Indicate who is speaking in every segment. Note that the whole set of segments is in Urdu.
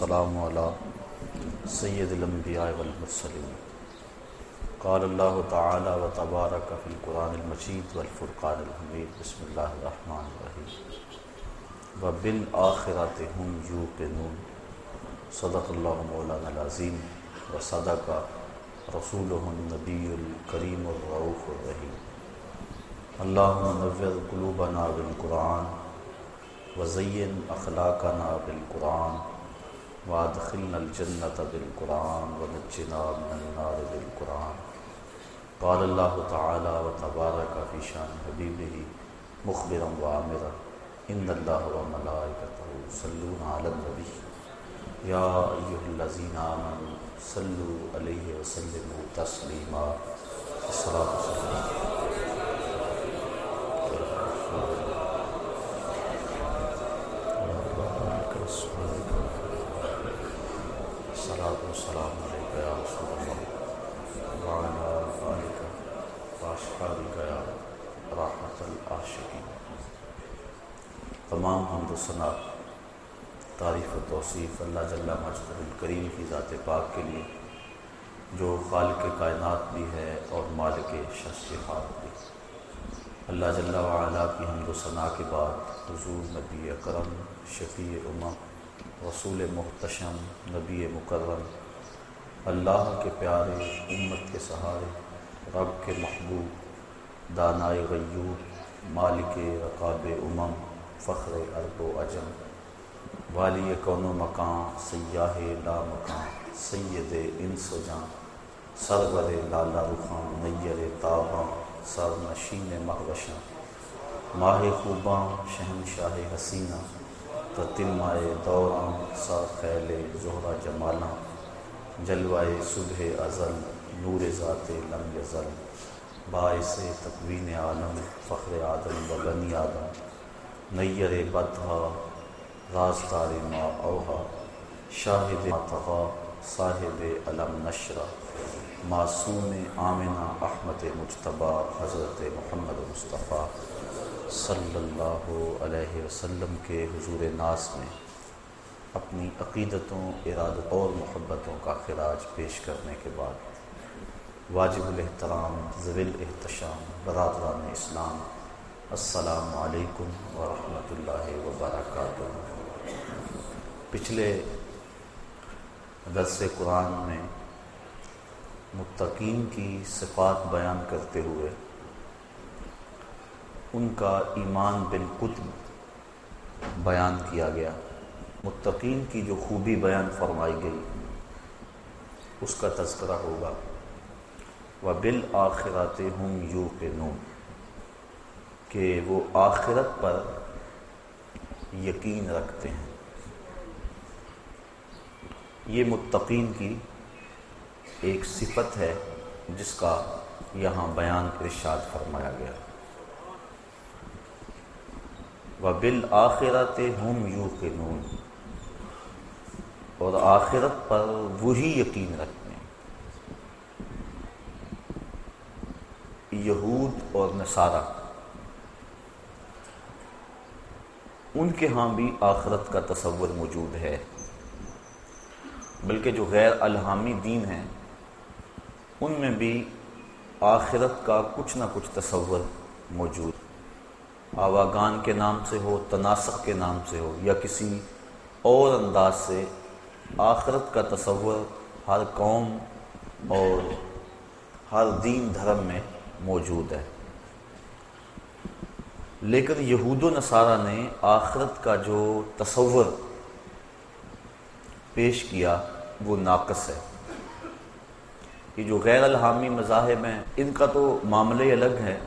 Speaker 1: السلام على سید الانبیاء والمرسلین. قال اللہ تعالی و تبارک فی القرآن المجید والفرقان الحمید. بسم اللہ الرحمن الرحیم. وبالآخرات هم یوقنون. صدق اللہ مولانا العظیم و صدق رسوله النبی الکریم الرعوف الرحیم. اللہم نور قلوبنا بالقرآن وزین اخلاقنا بالقرآن. وادخلنا الجنة بالقرآن ونجنا من النار بالقرآن. قال الله تعالى وتبارك في شان حبيبه مخبرا وعامرا إن الله وملائكته يصلون على النبي يا أيها الذين آمنوا صلوا عليه وسلموا تسليما الصلاة والسلام تعریف و توصیف اللہ جل مجد الکریم کی ذات پاک کے لیے، جو خالق کائنات بھی ہے اور مالک شخصیات بھی۔ اللہ جل وعلا کی حمد و ثناء کے بعد حضور نبی اکرم، شفیع امم، رسول محتشم، نبی مکرم، اللہ کے پیارے امت کے سہارے، رب کے محبوب دانائے غیور، مالک رقاب امم، فخر ارب و اجم والی کون و مکان، سیاہ لا مکان سید انس و جان سرور لالا رخان، نیر تاباں سر نشین مہوشاں ماہ خوباں شہنشاہ حسینہ تتمائے دوراں سا خیل زہرا جمالاں جلوائے صبح ازل، نور ذات لم یزل، باعث تقوین عالم، فخر آدم و بنی آدم، نیر بدھا رازدار ما اوہا، شاہد تغا صاحب علم نشرہ معصوم آمنہ احمد مجتبہ حضرت محمد مصطفیٰ صلی اللہ علیہ وسلم کے حضور ناس میں اپنی عقیدتوں ارادت اور محبتوں کا خراج پیش کرنے کے بعد واجب الاحترام ضویل احتشام برادران اسلام، السلام علیکم ورحمۃ اللہ وبرکاتہ۔ پچھلے درس قرآن میں متقین کی صفات بیان کرتے ہوئے ان کا ایمان بالکتب بیان کیا گیا۔ متقین کی جو خوبی بیان فرمائی گئی، اس کا تذکرہ ہوگا۔ و بالآخرات ہم یو کے کہ وہ آخرت پر یقین رکھتے ہیں۔ یہ متقین کی ایک صفت ہے جس کا یہاں بیان ارشاد فرمایا گیا۔ و بالآخرت ہم یو کے نون اور آخرت پر وہی یقین رکھتے ہیں۔ یہود اور نصارہ۔ ان کے ہاں بھی آخرت کا تصور موجود ہے۔ بلکہ جو غیر الہامی دین ہیں، ان میں بھی آخرت کا کچھ نہ کچھ تصور موجود۔ آواگان کے نام سے ہو تناسق کے نام سے ہو، یا کسی اور انداز سے آخرت کا تصور ہر قوم اور ہر دین دھرم میں موجود ہے۔ لیکن یہود و نصارہ نے آخرت کا جو تصور پیش کیا وہ ناقص ہے۔ یہ جو غیر الہامی مذاہب ہیں، ان کا تو معاملے الگ ہے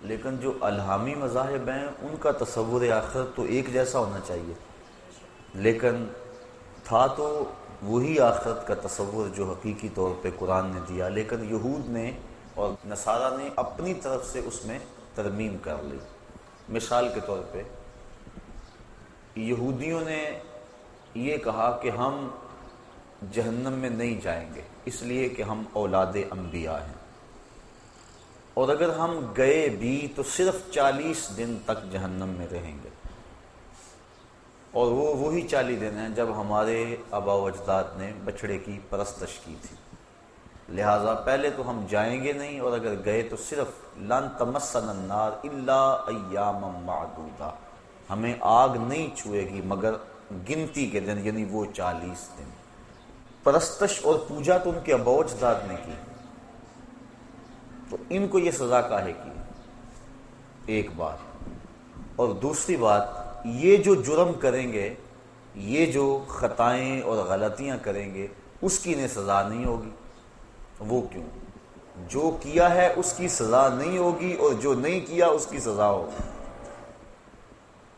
Speaker 1: لیکن جو الہامی مذاہب ہیں، ان کا تصور آخرت تو ایک جیسا ہونا چاہیے۔ لیکن تھا تو وہی آخرت کا تصور جو حقیقی طور پہ قرآن نے دیا، لیکن یہود نے اور نصارہ نے اپنی طرف سے اس میں ترمیم کر لی۔ مثال کے طور پہ، یہودیوں نے یہ کہا کہ ہم جہنم میں نہیں جائیں گے، اس لیے کہ ہم اولاد انبیاء ہیں۔ اور اگر ہم گئے بھی تو صرف چالیس دن تک جہنم میں رہیں گے۔ اور وہ وہی چالی دن ہیں جب ہمارے آبا و اجداد نے بچڑے کی پرستش کی تھی۔ لہٰذا پہلے تو ہم جائیں گے نہیں، اور اگر گئے تو صرف لن تمسن النار الا ایام معدودہ ہمیں آگ نہیں چھوئے گی، مگر گنتی کے دن یعنی وہ چالیس دن۔ پرستش اور پوجا تو ان کے ابا اجداد نے کی۔ تو ان کو یہ سزا کاہے کی ایک بات اور دوسری بات، یہ جو جرم کریں گے، یہ جو خطائیں اور غلطیاں کریں گے، اس کی انہیں سزا نہیں ہوگی۔ وہ کیوں؟ جو کیا ہے، اس کی سزا نہیں ہوگی اور جو نہیں کیا، اس کی سزا ہوگی۔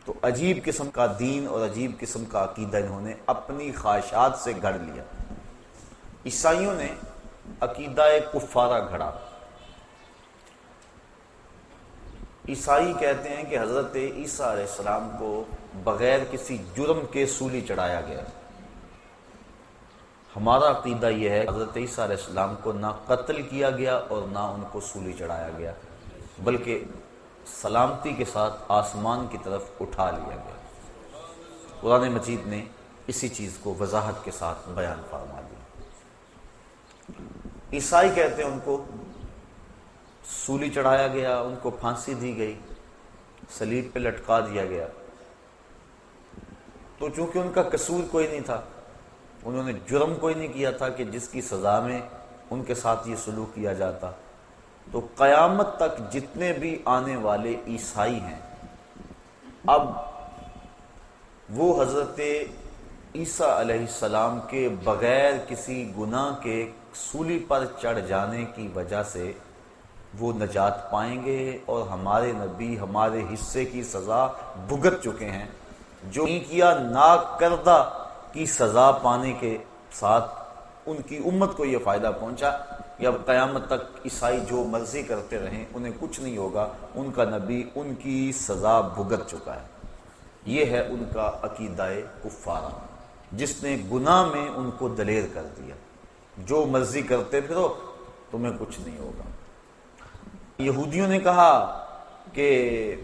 Speaker 1: تو عجیب قسم کا دین اور عجیب قسم کا عقیدہ انہوں نے اپنی خواہشات سے گھڑ لیا۔ عیسائیوں نے عقیدہ کفارہ گھڑا۔ عیسائی کہتے ہیں کہ حضرت عیسیٰ علیہ السلام کو بغیر کسی جرم کے سولی چڑھایا گیا۔ ہمارا عقیدہ یہ ہے حضرت عیسیٰ علیہ السلام کو نہ قتل کیا گیا اور نہ ان کو سولی چڑھایا گیا، بلکہ سلامتی کے ساتھ آسمان کی طرف اٹھا لیا گیا۔ قرآن مجید نے اسی چیز کو وضاحت کے ساتھ بیان فرما دیا۔ عیسائی کہتے ہیں ان کو سولی چڑھایا گیا، ان کو پھانسی دی گئی، سلیب پہ لٹکا دیا گیا۔ تو چونکہ ان کا قصور کوئی نہیں تھا، انہوں نے جرم کوئی نہیں کیا تھا کہ جس کی سزا میں ان کے ساتھ یہ سلوک کیا جاتا۔ تو قیامت تک جتنے بھی آنے والے عیسائی ہیں، اب وہ حضرت عیسیٰ علیہ السلام کے بغیر کسی گناہ کے سولی پر چڑھ جانے کی وجہ سے وہ نجات پائیں گے اور ہمارے نبی، ہمارے حصے کی سزا بھگت چکے ہیں۔ جو نہیں کیا نا کردہ کی سزا پانے کے ساتھ ان کی امت کو یہ فائدہ پہنچا۔ یا قیامت تک عیسائی جو مرضی کرتے رہیں، انہیں کچھ نہیں ہوگا۔ ان کا نبی ان کی سزا بھگت چکا ہے۔ یہ ہے ان کا عقیدہ کفارہ۔ جس نے گناہ میں ان کو دلیر کر دیا۔ جو مرضی کرتے پھرو، تمہیں کچھ نہیں ہوگا۔ یہودیوں نے کہا کہ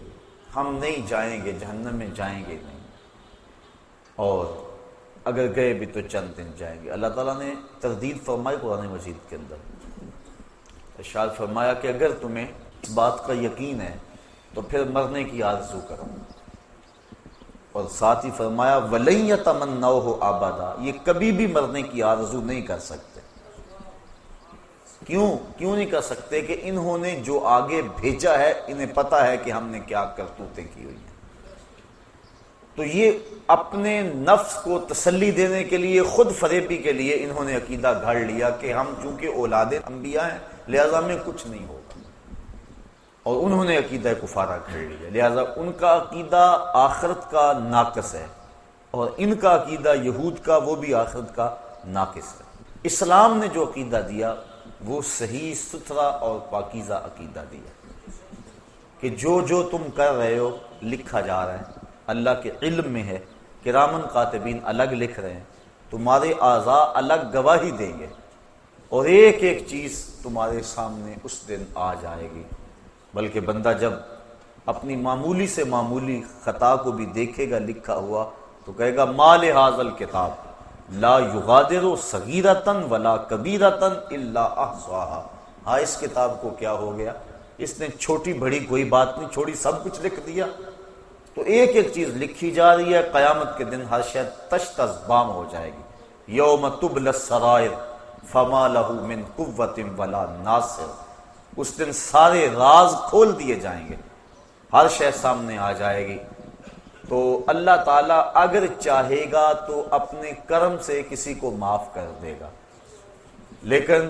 Speaker 1: ہم نہیں جائیں گے، جہنم میں جائیں گے نہیں۔ اور اگر گئے بھی تو چند دن جائیں گے۔ اللہ تعالیٰ نے تردید فرمائی قرآن مجید کے اندر۔ ارشاد فرمایا کہ اگر تمہیں اس بات کا یقین ہے، تو پھر مرنے کی آرزو کرو۔ اور ساتھ ہی فرمایا ولی تمنا ہو آبادا۔ یہ کبھی بھی مرنے کی آرزو نہیں کر سکتے۔ کیوں؟ کیوں نہیں کر سکتے کہ انہوں نے جو آگے بھیجا ہے، انہیں پتا ہے کہ ہم نے کیا کرتوتیں کی ہوئی ہیں۔ تو یہ اپنے نفس کو تسلی دینے کے لیے، خود فریبی کے لیے انہوں نے عقیدہ گھڑ لیا کہ ہم چونکہ اولاد انبیاء ہیں لہذا میں کچھ نہیں ہوگا۔ اور انہوں نے عقیدہ کفارہ گھڑ لیا۔ لہذا ان کا عقیدہ آخرت کا ناقص ہے۔ اور ان کا عقیدہ یہود کا، وہ بھی آخرت کا ناقص ہے۔ اسلام نے جو عقیدہ دیا، وہ صحیح، ستھرا اور پاکیزہ عقیدہ دیا۔ کہ جو جو تم کر رہے ہو، لکھا جا رہا ہے۔ اللہ کے علم میں ہے کہ رامن کاتبین الگ لکھ رہے ہیں۔ تمہارے اعضاء الگ گواہی دیں گے۔ اور ایک ایک چیز تمہارے سامنے اس دن آ جائے گی۔ بلکہ بندہ جب اپنی معمولی سے معمولی خطا کو بھی دیکھے گا، لکھا ہوا، تو کہے گا، مال حاضل کتاب، لا یغادر صغیرتن ولا کبیرتن الا احصاها ہاں اس کتاب کو کیا ہو گیا؟ اس نے چھوٹی بڑی کوئی بات نہیں، چھوڑی سب کچھ لکھ دیا۔ تو ایک ایک چیز لکھی جا رہی ہے، قیامت کے دن ہر شاید تش بام ہو جائے گی۔ یوم تبل السرائر فما له من قوت ولا ناصر۔ اس دن سارے راز کھول دیے جائیں گے۔ ہر شے سامنے آ جائے گی۔ تو اللہ تعالی اگر چاہے گا تو اپنے کرم سے کسی کو معاف کر دے گا۔ لیکن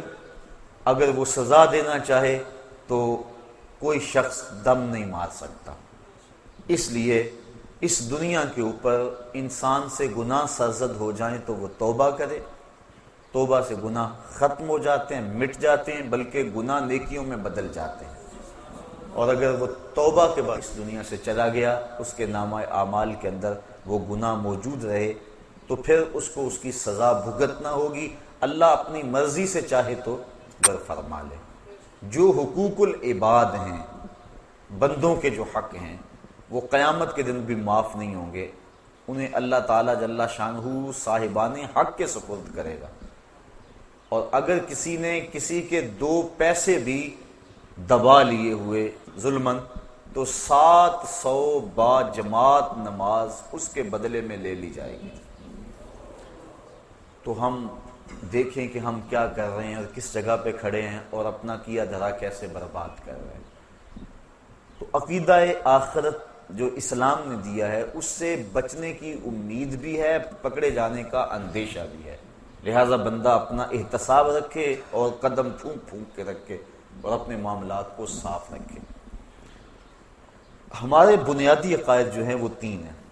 Speaker 1: اگر وہ سزا دینا چاہے تو کوئی شخص دم نہیں مار سکتا۔ اس لیے اس دنیا کے اوپر انسان سے گناہ سرزد ہو جائیں تو وہ توبہ کرے۔ توبہ سے گناہ ختم ہو جاتے ہیں، مٹ جاتے ہیں، بلکہ گناہ نیکیوں میں بدل جاتے ہیں۔ اور اگر وہ توبہ کے بعد اس دنیا سے چلا گیا، اس کے نامہ اعمال کے اندر وہ گناہ موجود رہے، تو پھر اس کو اس کی سزا بھگتنا ہوگی۔ اللہ اپنی مرضی سے چاہے تو گر فرما لے۔ جو حقوق العباد ہیں، بندوں کے جو حق ہیں، وہ قیامت کے دن بھی معاف نہیں ہوں گے۔ انہیں اللہ تعالیٰ جل شاہ صاحبان حق کے سپرد کرے گا۔ اور اگر کسی نے کسی کے دو پیسے بھی دبا لیے ہوئے ظلمن تو سات سو با جماعت نماز اس کے بدلے میں لے لی جائے گی۔ تو ہم دیکھیں کہ ہم کیا کر رہے ہیں اور کس جگہ پہ کھڑے ہیں اور اپنا کیا دھرا کیسے برباد کر رہے ہیں۔ تو عقیدہ آخرت جو اسلام نے دیا ہے، اس سے بچنے کی امید بھی ہے، پکڑے جانے کا اندیشہ بھی ہے۔ لہذا بندہ اپنا احتساب رکھے اور قدم پھونک پھونک کے رکھے اور اپنے معاملات کو صاف رکھے۔ ہمارے بنیادی عقائد جو ہیں وہ تین ہیں۔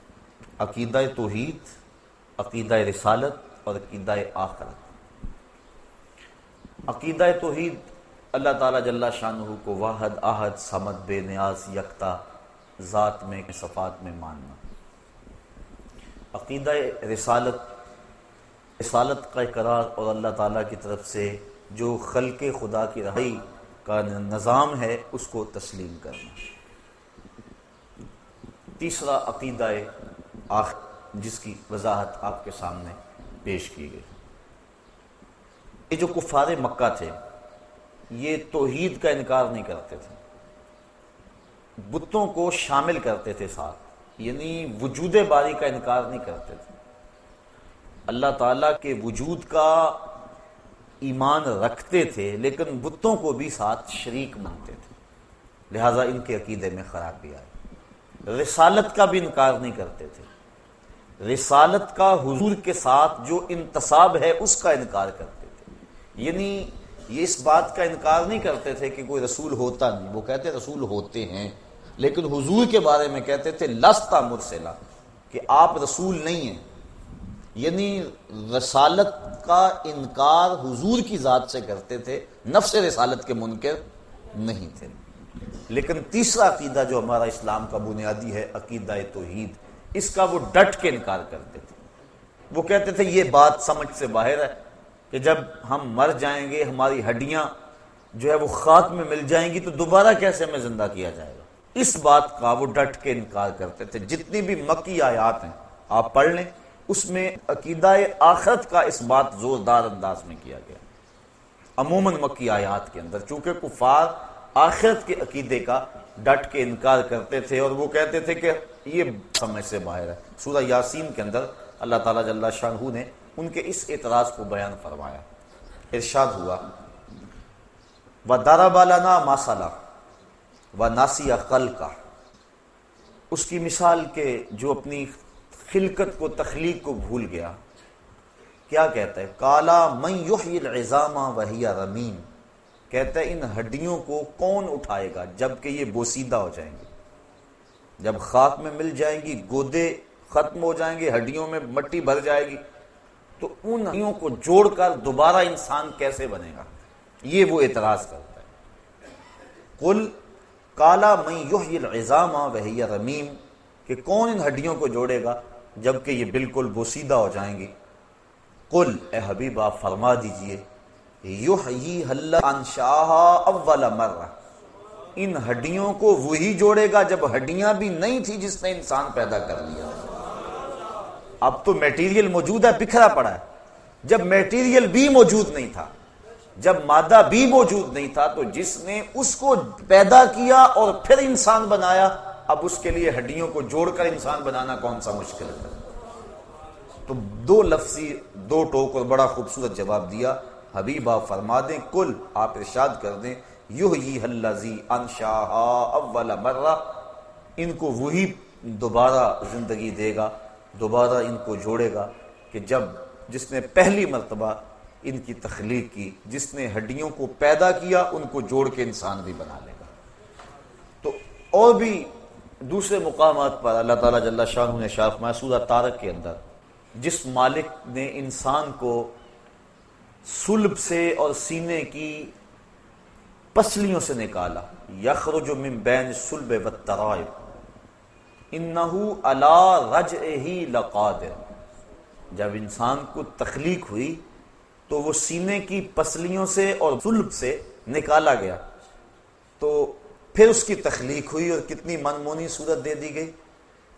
Speaker 1: عقیدہ توحید، عقیدہ رسالت اور عقیدہ آخرت۔ عقیدہ توحید اللہ تعالیٰ جل شاہ کو واحد، آحد سمد بے نیاز، یکتا، ذات میں، صفات میں ماننا۔ عقیدہ رسالت رسالت کا اقرار اور اللہ تعالیٰ کی طرف سے جو خلق خدا کی رہائی کا نظام ہے، اس کو تسلیم کرنا۔ تیسرا عقیدہ آخر جس کی وضاحت آپ کے سامنے پیش کی گئی۔ یہ جو کفار مکہ تھے، یہ توحید کا انکار نہیں کرتے تھے۔ بتوں کو شامل کرتے تھے ساتھ یعنی وجود باری کا انکار نہیں کرتے تھے۔ اللہ تعالی کے وجود کا ایمان رکھتے تھے، لیکن بتوں کو بھی ساتھ شریک مانتے تھے۔ لہذا ان کے عقیدے میں خرابی آئی رسالت کا بھی انکار نہیں کرتے تھے۔ رسالت کا حضور کے ساتھ جو انتصاب ہے، اس کا انکار کرتے تھے۔ یعنی یہ اس بات کا انکار نہیں کرتے تھے کہ کوئی رسول ہوتا نہیں۔ وہ کہتے رسول ہوتے ہیں، لیکن حضور کے بارے میں کہتے تھے، لستا مرسلا، کہ آپ رسول نہیں ہیں۔ یعنی رسالت کا انکار حضور کی ذات سے کرتے تھے، نفس رسالت کے منکر نہیں تھے۔ لیکن تیسرا عقیدہ جو ہمارا اسلام کا بنیادی ہے، عقیدہ توحید، اس کا وہ ڈٹ کے انکار کرتے تھے۔ وہ کہتے تھے، یہ بات سمجھ سے باہر ہے کہ جب ہم مر جائیں گے، ہماری ہڈیاں جو ہے وہ خاک میں مل جائیں گی، تو دوبارہ کیسے ہمیں زندہ کیا جائے گا؟ اس بات کا وہ ڈٹ کے انکار کرتے تھے۔ جتنی بھی مکی آیات ہیں، آپ پڑھ لیں۔ اس میں عقیدہ آخرت کا اس بات زوردار انداز میں کیا گیا۔ عموماً مکی آیات کے اندر، چونکہ کفار آخرت کے عقیدے کا ڈٹ کے انکار کرتے تھے اور وہ کہتے تھے کہ یہ سمجھ سے باہر ہے۔ سورہ یاسین کے اندر اللہ تعالیٰ جل شاہ نے ان کے اس اعتراض کو بیان فرمایا۔ ارشاد ہوا، و دارا بالانا ماسالہ و ناسی عقل کا اس کی مثال کے جو اپنی خلقت کو تخلیق کو بھول گیا۔ کیا کہتا ہے؟ کالا من یحیی العظام وہی رمیم کہتا ہے، ان ہڈیوں کو کون اٹھائے گا جبکہ یہ بوسیدہ ہو جائیں گے؟ جب خاک میں مل جائیں گی، گودے ختم ہو جائیں گے، ہڈیوں میں مٹی بھر جائے گی، تو ان ہڈیوں کو جوڑ کر دوبارہ انسان کیسے بنے گا؟ یہ وہ اعتراض کرتا ہے۔ کل کالا العظام وہی رمیم کہ کون ان ہڈیوں کو جوڑے گا؟ جبکہ یہ بالکل بوسیدہ ہو جائیں گی۔ کل اے حبیب، آپ فرما دیجیے اول مرہ۔ ان ہڈیوں کو وہی جوڑے گا جب ہڈیاں بھی نہیں تھی جس نے انسان پیدا کر لیا۔ اب تو میٹیریل موجود ہے، بکھرا پڑا ہے۔ جب میٹیریل بھی موجود نہیں تھا، جب مادہ بھی موجود نہیں تھا، تو جس نے اس کو پیدا کیا اور پھر انسان بنایا اب اس کے لیے ہڈیوں کو جوڑ کر انسان بنانا کون سا مشکل ہے؟ تو دو لفظی، دو ٹوک اور بڑا خوبصورت جواب دیا۔ حبیب آپ فرما دیں کل آپ ارشاد کر دیں۔ یو ہی انشا اول مرہ۔ ان کو وہی دوبارہ زندگی دے گا، دوبارہ ان کو جوڑے گا کہ جب جس نے پہلی مرتبہ ان کی تخلیق کی، جس نے ہڈیوں کو پیدا کیا، ان کو جوڑ کے انسان بھی بنا لے گا۔ تو اور بھی دوسرے مقامات پر اللہ تعالیٰ جل شاہ نے شاف محسوسہ تارک کے اندر جس مالک نے انسان کو سلب سے اور سینے کی پسلیوں سے نکالا، یخرج من بین سلب و ترائب انہو علا رج ہی لقادر۔ جب انسان کو تخلیق ہوئی تو وہ سینے کی پسلیوں سے اور ظلم سے نکالا گیا۔ تو پھر اس کی تخلیق ہوئی اور کتنی منمونی صورت دے دی گئی۔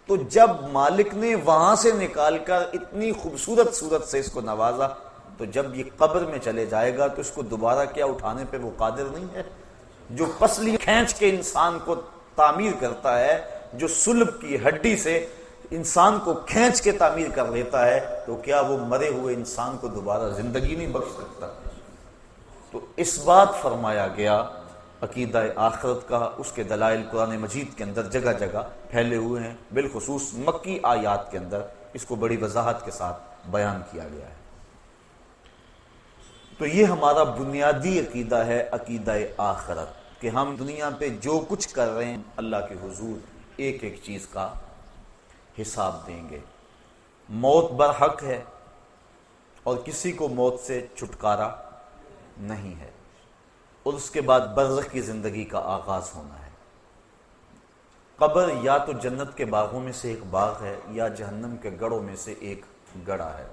Speaker 1: تو جب مالک نے وہاں سے نکال کر اتنی خوبصورت صورت سے اس کو نوازا، تو جب یہ قبر میں چلے جائے گا تو اس کو دوبارہ کیا اٹھانے پہ وہ قادر نہیں ہے؟ جو پسلی کھینچ کے انسان کو تعمیر کرتا ہے، جو سلب کی ہڈی سے انسان کو کھینچ کے تعمیر کر لیتا ہے، تو کیا وہ مرے ہوئے انسان کو دوبارہ زندگی نہیں بخش سکتا؟ تو اس بات فرمایا گیا عقیدہ آخرت کا، اس کے دلائل قرآن مجید کے اندر جگہ جگہ پھیلے ہوئے ہیں۔ بالخصوص مکی آیات کے اندر اس کو بڑی وضاحت کے ساتھ بیان کیا گیا ہے۔ تو یہ ہمارا بنیادی عقیدہ ہے عقیدہ آخرت، کہ ہم دنیا پہ جو کچھ کر رہے ہیں، اللہ کے حضور ایک ایک چیز کا حساب دیں گے۔ موت برحق ہے اور کسی کو موت سے چھٹکارا نہیں ہے۔ اور اس کے بعد برزخ کی زندگی کا آغاز ہونا ہے۔ قبر یا تو جنت کے باغوں میں سے ایک باغ ہے یا جہنم کے گڑوں میں سے ایک گڑا ہے۔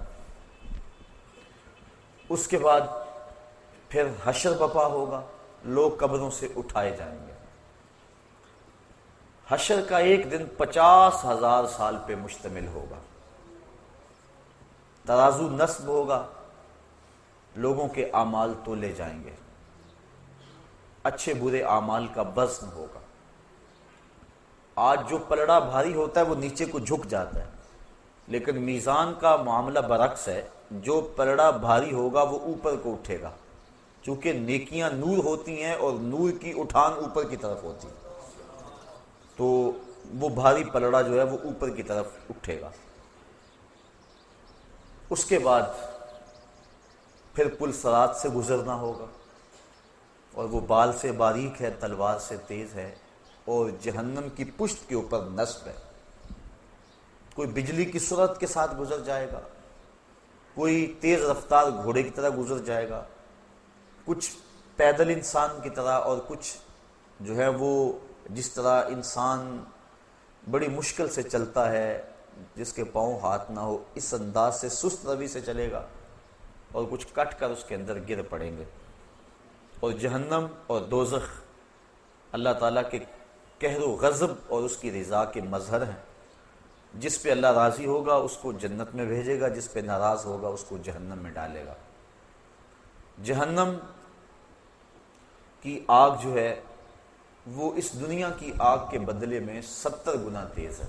Speaker 1: اس کے بعد پھر حشر بپا ہوگا، لوگ قبروں سے اٹھائے جائیں گے۔ حشر کا ایک دن پچاس ہزار سال پہ مشتمل ہوگا۔ ترازو نصب ہوگا، لوگوں کے اعمال تو لے جائیں گے۔ اچھے برے اعمال کا وزن ہوگا۔ آج جو پلڑا بھاری ہوتا ہے، وہ نیچے کو جھک جاتا ہے۔ لیکن میزان کا معاملہ برعکس ہے، جو پلڑا بھاری ہوگا، وہ اوپر کو اٹھے گا۔ چونکہ نیکیاں نور ہوتی ہیں اور نور کی اٹھان اوپر کی طرف ہوتی ہے تو وہ بھاری پلڑا جو ہے، وہ اوپر کی طرف اٹھے گا۔ اس کے بعد پھر پل سرات سے گزرنا ہوگا۔ اور وہ بال سے باریک ہے، تلوار سے تیز ہے اور جہنم کی پشت کے اوپر نصب ہے۔ کوئی بجلی کی صورت کے ساتھ گزر جائے گا، کوئی تیز رفتار گھوڑے کی طرح گزر جائے گا، کچھ پیدل انسان کی طرح اور کچھ جو ہے وہ جس طرح انسان بڑی مشکل سے چلتا ہے، جس کے پاؤں ہاتھ نہ ہو، اس انداز سے سست روی سے چلے گا اور کچھ کٹ کر اس کے اندر گر پڑیں گے۔ اور جہنم اور دوزخ اللہ تعالیٰ کے کہر و غضب اور اس کی رضا کے مظہر ہیں۔ جس پہ اللہ راضی ہوگا، اس کو جنت میں بھیجے گا، جس پہ ناراض ہوگا، اس کو جہنم میں ڈالے گا۔ جہنم کی آگ جو ہے، وہ اس دنیا کی آگ کے بدلے میں ستر گنا تیز ہے۔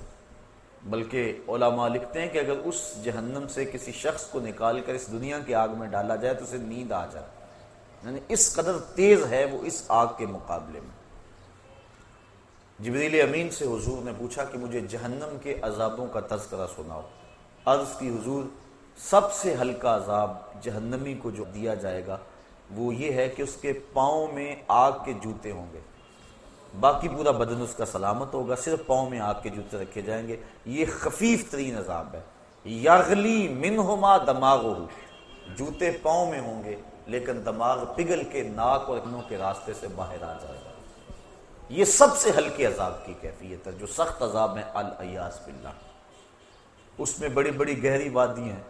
Speaker 1: بلکہ علماء لکھتے ہیں کہ اگر اس جہنم سے کسی شخص کو نکال کر اس دنیا کی آگ میں ڈالا جائے تو اسے نیند آ جائے۔ یعنی اس قدر تیز ہے وہ اس آگ کے مقابلے میں۔ جبریل امین سے حضور نے پوچھا کہ مجھے جہنم کے عذابوں کا تذکرہ سناؤ۔ عرض کی حضور، سب سے ہلکا عذاب جہنمی کو جو دیا جائے گا، وہ یہ ہے کہ اس کے پاؤں میں آگ کے جوتے ہوں گے۔ باقی پورا بدن اس کا سلامت ہوگا، صرف پاؤں میں آگ کے جوتے رکھے جائیں گے۔ یہ خفیف ترین عذاب ہے۔ یغلی منہما دماغ جوتے پاؤں میں ہوں گے۔ لیکن دماغ پگھل کے ناک اور انوں کے راستے سے باہر آ جائے گا۔ یہ سب سے ہلکے عذاب کی کیفیت ہے، جو سخت عذاب ہے الیاس باللہ۔ اس میں بڑی بڑی گہری وادی ہیں۔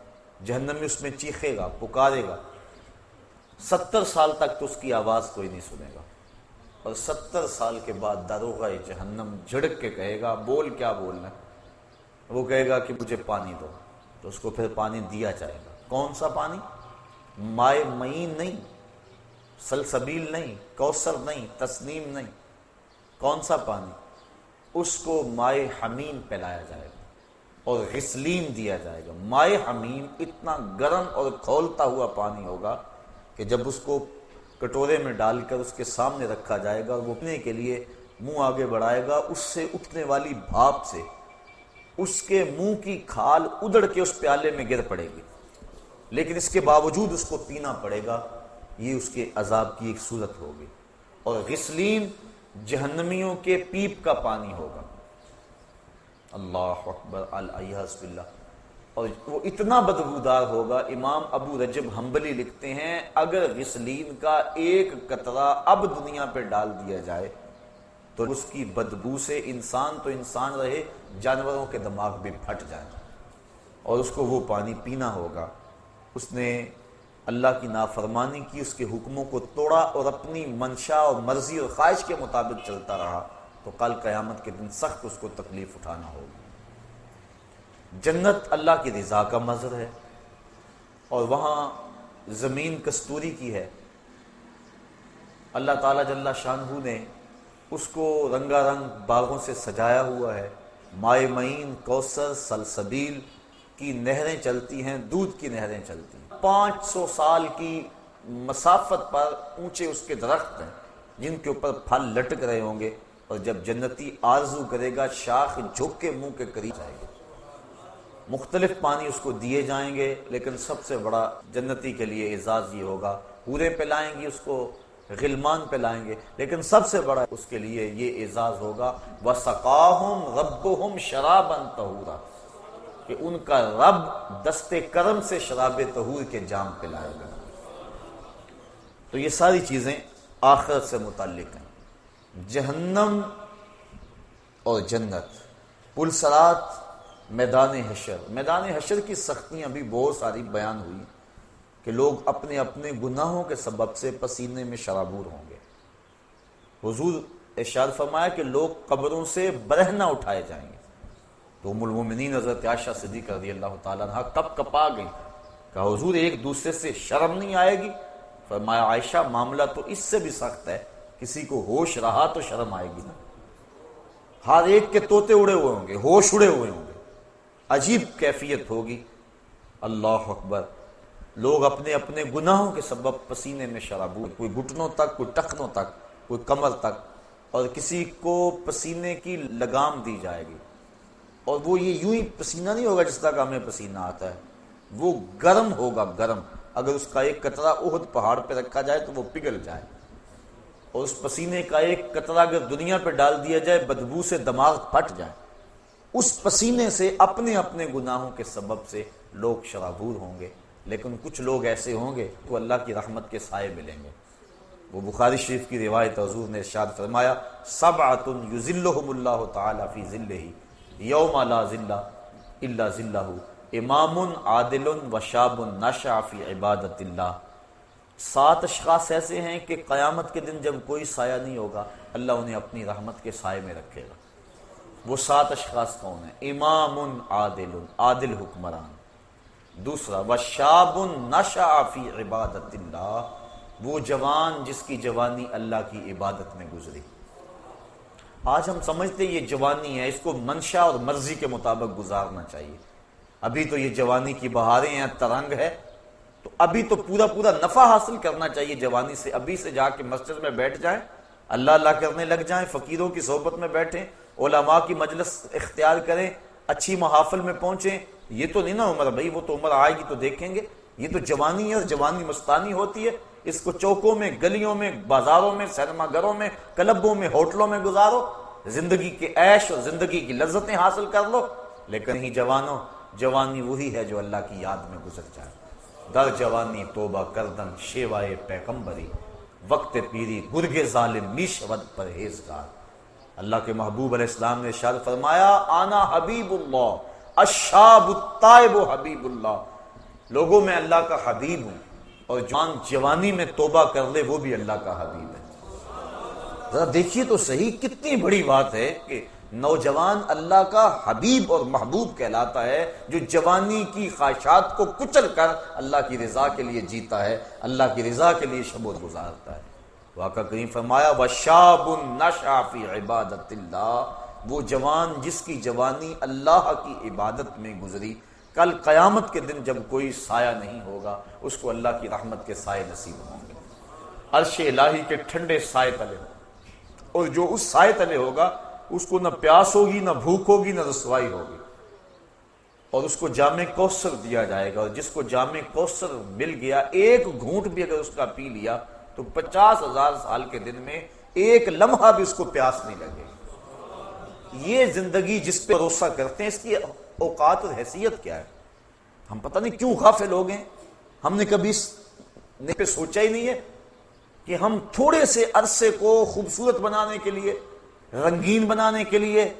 Speaker 1: جہنم میں اس میں چیخے گا، پکارے گا۔ ستر سال تک تو اس کی آواز کوئی نہیں سنے گا۔ اور ستر سال کے بعد داروغہ جہنم جھڑک کے کہے گا، بول کیا بولنا وہ کہے گا کہ مجھے پانی دو۔ تو اس کو پھر پانی دیا جائے گا۔ کون سا پانی؟ مائے معین نہیں، سلسبیل نہیں، کوثر نہیں، تسنیم نہیں۔ کون سا پانی؟ اس کو مائے حمیم پلایا جائے گا اور غسلین دیا جائے گا۔ مائے حمیم اتنا گرم اور کھولتا ہوا پانی ہوگا کہ جب اس کو کٹورے میں ڈال کر اس کے سامنے رکھا جائے گا اور وہ اپنے کے لیے منہ آگے بڑھائے گا، اس سے اٹھنے والی بھاپ سے اس کے منہ کی کھال ادڑ کے اس پیالے میں گر پڑے گی۔ لیکن اس کے باوجود اس کو پینا پڑے گا، یہ اس کے عذاب کی ایک صورت ہوگی۔ اور غسلین جہنمیوں کے پیپ کا پانی ہوگا۔ اللہ اکبر اللہ اور وہ اتنا بدبودار ہوگا، امام ابو رجب ہمبلی لکھتے ہیں، اگر غسلین کا ایک قطرہ اب دنیا پہ ڈال دیا جائے، تو اس کی بدبو سے انسان تو انسان رہے، جانوروں کے دماغ بھی پھٹ جائیں۔ اور اس کو وہ پانی پینا ہوگا۔ اس نے اللہ کی نافرمانی کی، اس کے حکموں کو توڑا اور اپنی منشا اور مرضی اور خواہش کے مطابق چلتا رہا۔ تو کل قیامت کے دن سخت اس کو تکلیف اٹھانا ہوگی۔ جنت اللہ کی رضا کا مظہر ہے اور وہاں زمین کستوری کی ہے۔ اللہ تعالیٰ جل شاہ نے اس کو رنگا رنگ باغوں سے سجایا ہوا ہے۔ مائع معین، کوثر، سلسبیل کی نہریں چلتی ہیں، دودھ کی نہریں چلتی ہیں۔ پانچ سو سال کی مسافت پر اونچے اس کے درخت ہیں، جن کے اوپر پھل لٹک رہے ہوں گے اور جب جنتی آرزو کرے گا، شاخ جھک کے منہ کے قریب جائے گا مختلف پانی اس کو دیے جائیں گے، لیکن سب سے بڑا جنتی کے لیے اعزاز یہ ہوگا پورے پلائیں گی، اس کو غلمان پلائیں گے۔ لیکن سب سے بڑا اس کے لیے یہ اعزاز ہوگا، وَسَقَاهُمْ رَبُّهُمْ شَرَابًا تَهُورًا کہ ان کا رب دست کرم سے شراب تہور کے جام پلائے گا تو یہ ساری چیزیں آخرت سے متعلق ہیں۔ جہنم اور جنت، پلسرات، میدان حشر۔ میدان حشر کی سختیاں بھی بہت ساری بیان ہوئی کہ لوگ اپنے اپنے گناہوں کے سبب سے پسینے میں شرابور ہوں گے۔ حضور ارشاد فرمایا کہ لوگ قبروں سے برہنہ اٹھائے جائیں گے۔ تو ام المومنین حضرت عائشہ صدیق رضی اللہ تعالیٰ عنہ کب کپا گئی کہ حضور، ایک دوسرے سے شرم نہیں آئے گی؟ فرمایا، عائشہ، معاملہ تو اس سے بھی سخت ہے، کسی کو ہوش رہا تو شرم آئے گی نا۔ ہر ایک کے توتے اڑے ہوئے ہوں گے، ہوش اڑے ہوئے ہوں گے۔ عجیب کیفیت ہوگی۔ اللہ اکبر۔ لوگ اپنے اپنے گناہوں کے سبب پسینے میں شرابو کوئی گھٹنوں تک، کوئی ٹخنوں تک، کوئی کمر تک، اور کسی کو پسینے کی لگام دی جائے گی۔ اور وہ یہ یوں ہی پسینہ نہیں ہوگا جس طرح کا ہمیں پسینہ آتا ہے۔ وہ گرم ہوگا، گرم۔ اگر اس کا ایک قطرہ اہد پہاڑ پہ رکھا جائے تو وہ پگھل جائے۔ اور اس پسینے کا ایک قطرہ اگر دنیا پہ ڈال دیا جائے، بدبو سے دماغ پھٹ جائے۔ اس پسینے سے اپنے اپنے گناہوں کے سبب سے لوگ شرابور ہوں گے۔ لیکن کچھ لوگ ایسے ہوں گے تو اللہ کی رحمت کے سائے ملیں گے۔ وہ بخاری شریف کی روایت حضور نے ارشاد فرمایا سبعۃ یذلہم اللہ تعالی فی ذلہ یوم لا ذلہ الا ذلہ امام عادل و شاب نشا فی عبادت اللہ۔ سات اشخاص ایسے ہیں کہ قیامت کے دن جب کوئی سایہ نہیں ہوگا، اللہ انہیں اپنی رحمت کے سائے میں رکھے گا۔ وہ سات اشخاص کون ہیں؟ امام عادل عادل حکمران۔ دوسرا وشاب نشا فی عبادت اللہ۔ وہ جوان جس کی جوانی اللہ کی عبادت میں گزری۔ آج ہم سمجھتے یہ جوانی ہے، اس کو منشا اور مرضی کے مطابق گزارنا چاہیے۔ ابھی تو یہ جوانی کی بہاریں ہیں، ترنگ ہے۔ تو ابھی تو پورا پورا نفع حاصل کرنا چاہیے جوانی سے۔ ابھی سے جا کے مسجد میں بیٹھ جائیں۔ اللہ اللہ کرنے لگ جائیں، فقیروں کی صحبت میں بیٹھیں، علماء کی مجلس اختیار کریں، اچھی محافل میں پہنچیں۔ یہ تو نہیں نا عمر بھائی، وہ تو عمر آئے گی تو دیکھیں گے۔ یہ تو جوانی ہے اور جوانی مستانی ہوتی ہے۔ اس کو چوکوں میں، گلیوں میں، بازاروں میں، سینما گھروں میں، کلبوں میں، ہوٹلوں میں گزارو۔ زندگی کے عیش اور زندگی کی لذتیں حاصل کر لو۔ لیکن ہی جوانوں جوانی وہی ہے جو اللہ کی یاد میں گزر جائے۔ در جوانی توبہ کردن، شیوائے پیغمبری۔ وقت پیری گرگ ظالم میش ود پرہیزگار۔ اللہ کے محبوب علیہ السلام نے شاد فرمایا، آنا حبیب اللہ اشاب الطائب حبیب اللہ۔ لوگوں میں اللہ کا حبیب ہوں۔ اور جوان جوانی میں توبہ کر لے، وہ بھی اللہ کا حبیب ہے۔ ذرا دیکھیے تو صحیح کتنی بڑی بات ہے کہ نوجوان اللہ کا حبیب اور محبوب کہلاتا ہے، جو جوانی کی خواہشات کو کچل کر اللہ کی رضا کے لیے جیتا ہے، اللہ کی رضا کے لیے شب و گزارتا ہے۔ واقع کریم فرمایا، وشاب نشا فی عبادت اللہ۔ وہ جوان جس کی جوانی اللہ کی عبادت میں گزری کل قیامت کے دن جب کوئی سایہ نہیں ہوگا، اس کو اللہ کی رحمت کے سائے نصیب ہوں گے۔ عرش الہی کے ٹھنڈے سائے تلے ہوں۔ اور جو اس سائے تلے ہوگا، اس کو نہ پیاس ہوگی، نہ بھوک ہوگی، نہ رسوائی ہوگی۔ اور اس کو جامع کوثر دیا جائے گا۔ اور جس کو جامع کوثر مل گیا، ایک گھونٹ بھی اگر اس کا پی لیا، تو پچاس ہزار سال کے دن میں ایک لمحہ بھی اس کو پیاس نہیں لگے۔ یہ زندگی جس پہ بھروسہ کرتے ہیں، اس کی اوقات اور حیثیت کیا ہے؟ ہم پتہ نہیں کیوں غافل ہو گئے ہم نے کبھی پہ سوچا ہی نہیں ہے کہ ہم تھوڑے سے عرصے کو خوبصورت بنانے کے لیے، رنگین بنانے کے لیے،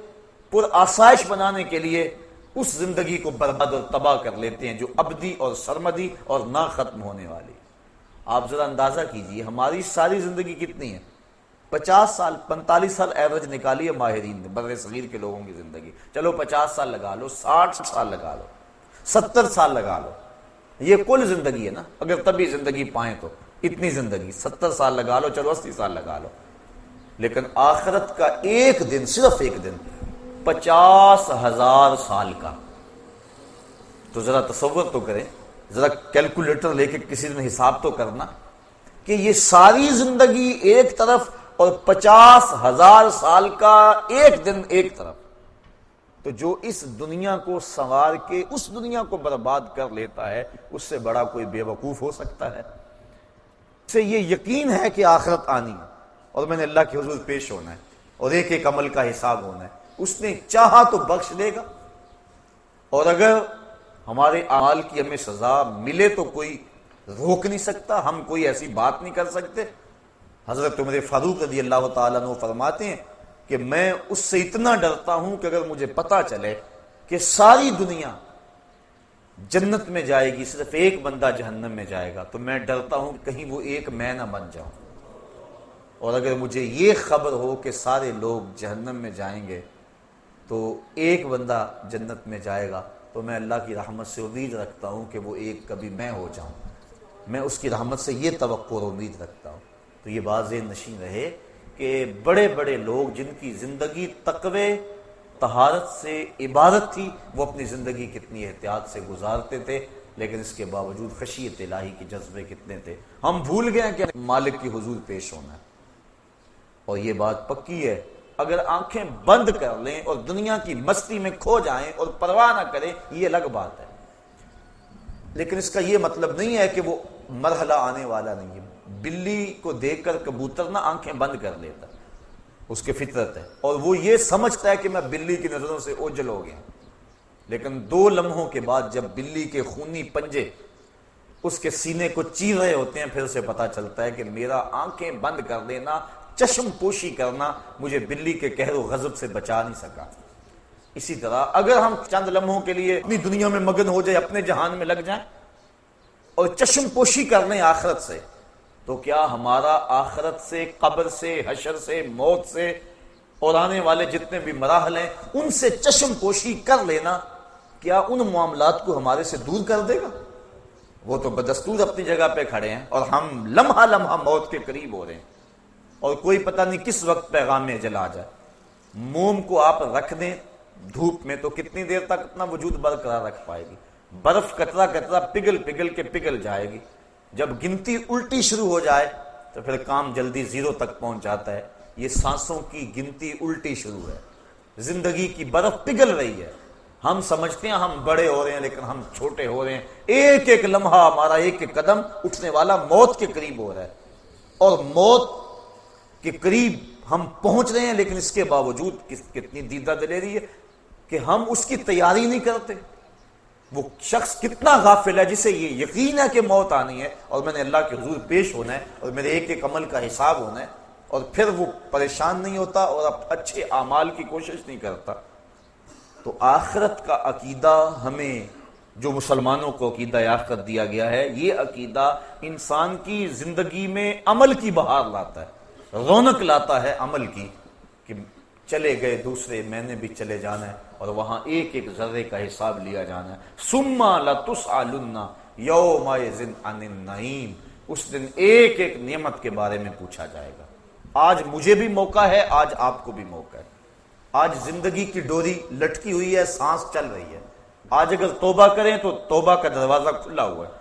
Speaker 1: پر آسائش بنانے کے لیے اس زندگی کو برباد اور تباہ کر لیتے ہیں جو ابدی اور سرمدی اور نہ ختم ہونے والی۔ آپ ذرا اندازہ کیجیے، ہماری ساری زندگی کتنی ہے؟ پچاس سال پینتالیس سال ایوریج نکالی ہے ماہرین نے بر صغیر کے لوگوں کی زندگی۔ چلو پچاس سال لگا لو، ساٹھ سال لگا لو، ستر سال لگا لو۔ یہ کل زندگی ہے نا، اگر تبھی زندگی پائیں تو۔ اتنی زندگی، ستر سال لگا لو، چلو اسی سال لگا لو۔ لیکن آخرت کا ایک دن، صرف ایک دن، پچاس ہزار سال کا۔ تو ذرا تصور تو کریں، ذرا کیلکولیٹر لے کے کسی دن حساب تو کرنا کہ یہ ساری زندگی ایک طرف اور پچاس ہزار سال کا ایک دن ایک طرف۔ تو جو اس دنیا کو سنوار کے اس دنیا کو برباد کر لیتا ہے، اس سے بڑا کوئی بے وقوف ہو سکتا ہے۔ سے یہ یقین ہے کہ آخرت آنی ہے۔ اور میں نے اللہ کے حضور پیش ہونا ہے اور ایک ایک عمل کا حساب ہونا ہے۔ اس نے چاہا تو بخش دے گا۔ اور اگر ہمارے اعمال کی ہمیں سزا ملے تو کوئی روک نہیں سکتا، ہم کوئی ایسی بات نہیں کر سکتے۔ حضرت عمر فاروق رضی اللہ تعالیٰ فرماتے ہیں کہ میں اس سے اتنا ڈرتا ہوں کہ اگر مجھے پتا چلے کہ ساری دنیا جنت میں جائے گی، صرف ایک بندہ جہنم میں جائے گا، تو میں ڈرتا ہوں کہ کہیں وہ ایک میں نہ بن جاؤں۔ اور اگر مجھے یہ خبر ہو کہ سارے لوگ جہنم میں جائیں گے، تو ایک بندہ جنت میں جائے گا۔ تو میں اللہ کی رحمت سے امید رکھتا ہوں کہ وہ ایک کبھی میں ہو جاؤں۔ میں اس کی رحمت سے یہ توقع اور امید رکھتا ہوں۔ تو یہ بات نشین رہے کہ بڑے بڑے لوگ جن کی زندگی تقوی تہارت سے عبادت تھی، وہ اپنی زندگی کتنی احتیاط سے گزارتے تھے، لیکن اس کے باوجود خشیت الہی کے جذبے کتنے تھے۔ ہم بھول گئے کہ مالک کی حضور پیش ہونا ہے۔ اور یہ بات پکی ہے۔ اگر آنکھیں بند کر لیں اور دنیا کی مستی میں کھو جائیں اور پرواہ نہ کریں، یہ الگ بات ہے۔ لیکن اس کا یہ مطلب نہیں ہے کہ وہ مرحلہ آنے والا نہیں ہے۔ بلی کو دیکھ کر کبوتر نہ آنکھیں بند کر لیتا اس کی فطرت ہے۔ اور وہ یہ سمجھتا ہے کہ میں بلی کی نظروں سے اوجل ہو گیا لیکن دو لمحوں کے بعد جب بلی کے خونی پنجے اس کے سینے کو چیر رہے ہوتے ہیں، پھر اسے پتا چلتا ہے کہ میرا آنکھیں بند کر دینا، چشم پوشی کرنا مجھے بلی کے کہر و غضب سے بچا نہیں سکا۔ اسی طرح اگر ہم چند لمحوں کے لیے اپنی دنیا میں مگن ہو جائے، اپنے جہان میں لگ جائیں اور چشم پوشی کر لیں آخرت سے تو کیا ہمارا آخرت سے، قبر سے، حشر سے، موت سے اور آنے والے جتنے بھی مراحل ہیں، ان سے چشم پوشی کر لینا، کیا ان معاملات کو ہمارے سے دور کر دے گا؟ وہ تو بدستور اپنی جگہ پہ کھڑے ہیں اور ہم لمحہ لمحہ موت کے قریب ہو رہے ہیں۔ اور کوئی پتہ نہیں کس وقت پیغام میں جلا جائے۔ موم کو آپ رکھ دیں، دھوپ میں تو کتنی دیر تک اپنا وجود برقرار رکھ پائے گی۔ برف کترا کترا پگل پگل کے پگل جائے گی۔ جب گنتی الٹی شروع ہو جائے تو پھر کام جلدی زیرو تک پہنچ جاتا ہے۔ یہ سانسوں کی گنتی الٹی شروع ہے۔ زندگی کی برف پگل رہی ہے۔ ہم سمجھتے ہیں ہم بڑے ہو رہے ہیں لیکن ہم چھوٹے ہو رہے ہیں۔ ایک ایک لمحہ ہمارا ایک ایک قدم اٹھنے والا موت کے قریب ہو رہا ہے۔ اور موت کے قریب ہم پہنچ رہے ہیں لیکن اس کے باوجود کتنی دیدہ دلیری ہے کہ ہم اس کی تیاری نہیں کرتے۔ وہ شخص کتنا غافل ہے جسے یہ یقین ہے کہ موت آنی ہے اور میں نے اللہ کے حضور پیش ہونا ہے اور میرے ایک ایک عمل کا حساب ہونا ہے اور پھر وہ پریشان نہیں ہوتا اور اچھے اعمال کی کوشش نہیں کرتا۔ تو آخرت کا عقیدہ ہمیں جو مسلمانوں کو عقیدہ یافتہ دیا گیا ہے، یہ عقیدہ انسان کی زندگی میں عمل کی بہار لاتا ہے۔ رونق لاتا ہے عمل کی کہ چلے گئے دوسرے، میں نے بھی چلے جانا ہے۔ اور وہاں ایک ایک ذرے کا حساب لیا جانا ہے۔ سما لتس یوم النعیم اس دن ایک ایک نعمت کے بارے میں پوچھا جائے گا۔ آج مجھے بھی موقع ہے، آج آپ کو بھی موقع ہے۔ آج زندگی کی ڈوری لٹکی ہوئی ہے، سانس چل رہی ہے۔ آج اگر توبہ کریں تو توبہ کا دروازہ کھلا ہوا ہے۔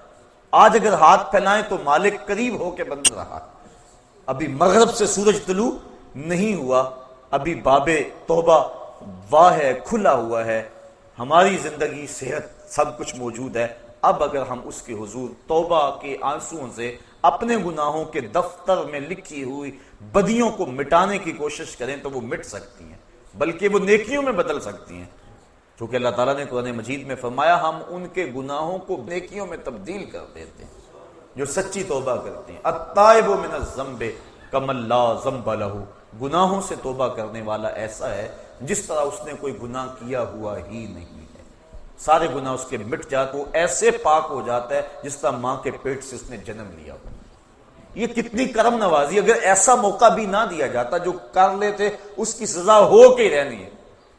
Speaker 1: آج اگر ہاتھ پھیلائیں تو مالک قریب ہو کے بند رہا ابھی مغرب سے سورج طلوع نہیں ہوا، ابھی باب توبہ واہ ہے، کھلا ہوا ہے، ہماری زندگی، صحت سب کچھ موجود ہے۔ اب اگر ہم اس کے حضور توبہ کے آنسو سے اپنے گناہوں کے دفتر میں لکھی ہوئی بدیوں کو مٹانے کی کوشش کریں تو وہ مٹ سکتی ہیں، بلکہ وہ نیکیوں میں بدل سکتی ہیں۔ چونکہ اللہ تعالیٰ نے قرآن مجید میں فرمایا، ہم ان کے گناہوں کو نیکیوں میں تبدیل کر دیتے ہیں، جو سچی توبہ کرتے ہیں۔ اتائب من الزنب کم اللہ زمب لہو۔ گناہوں سے توبہ کرنے والا ایسا ہے جس طرح اس نے کوئی گناہ کیا ہوا ہی نہیں ہے۔ سارے گناہ اس کے مٹ جاتے وہ ایسے پاک ہو جاتا ہے جس طرح ماں کے پیٹ سے اس نے جنم لیا ہو یہ کتنی کرم نوازی، اگر ایسا موقع بھی نہ دیا جاتا جو کر لیتے، اس کی سزا ہو کے رہنی ہے۔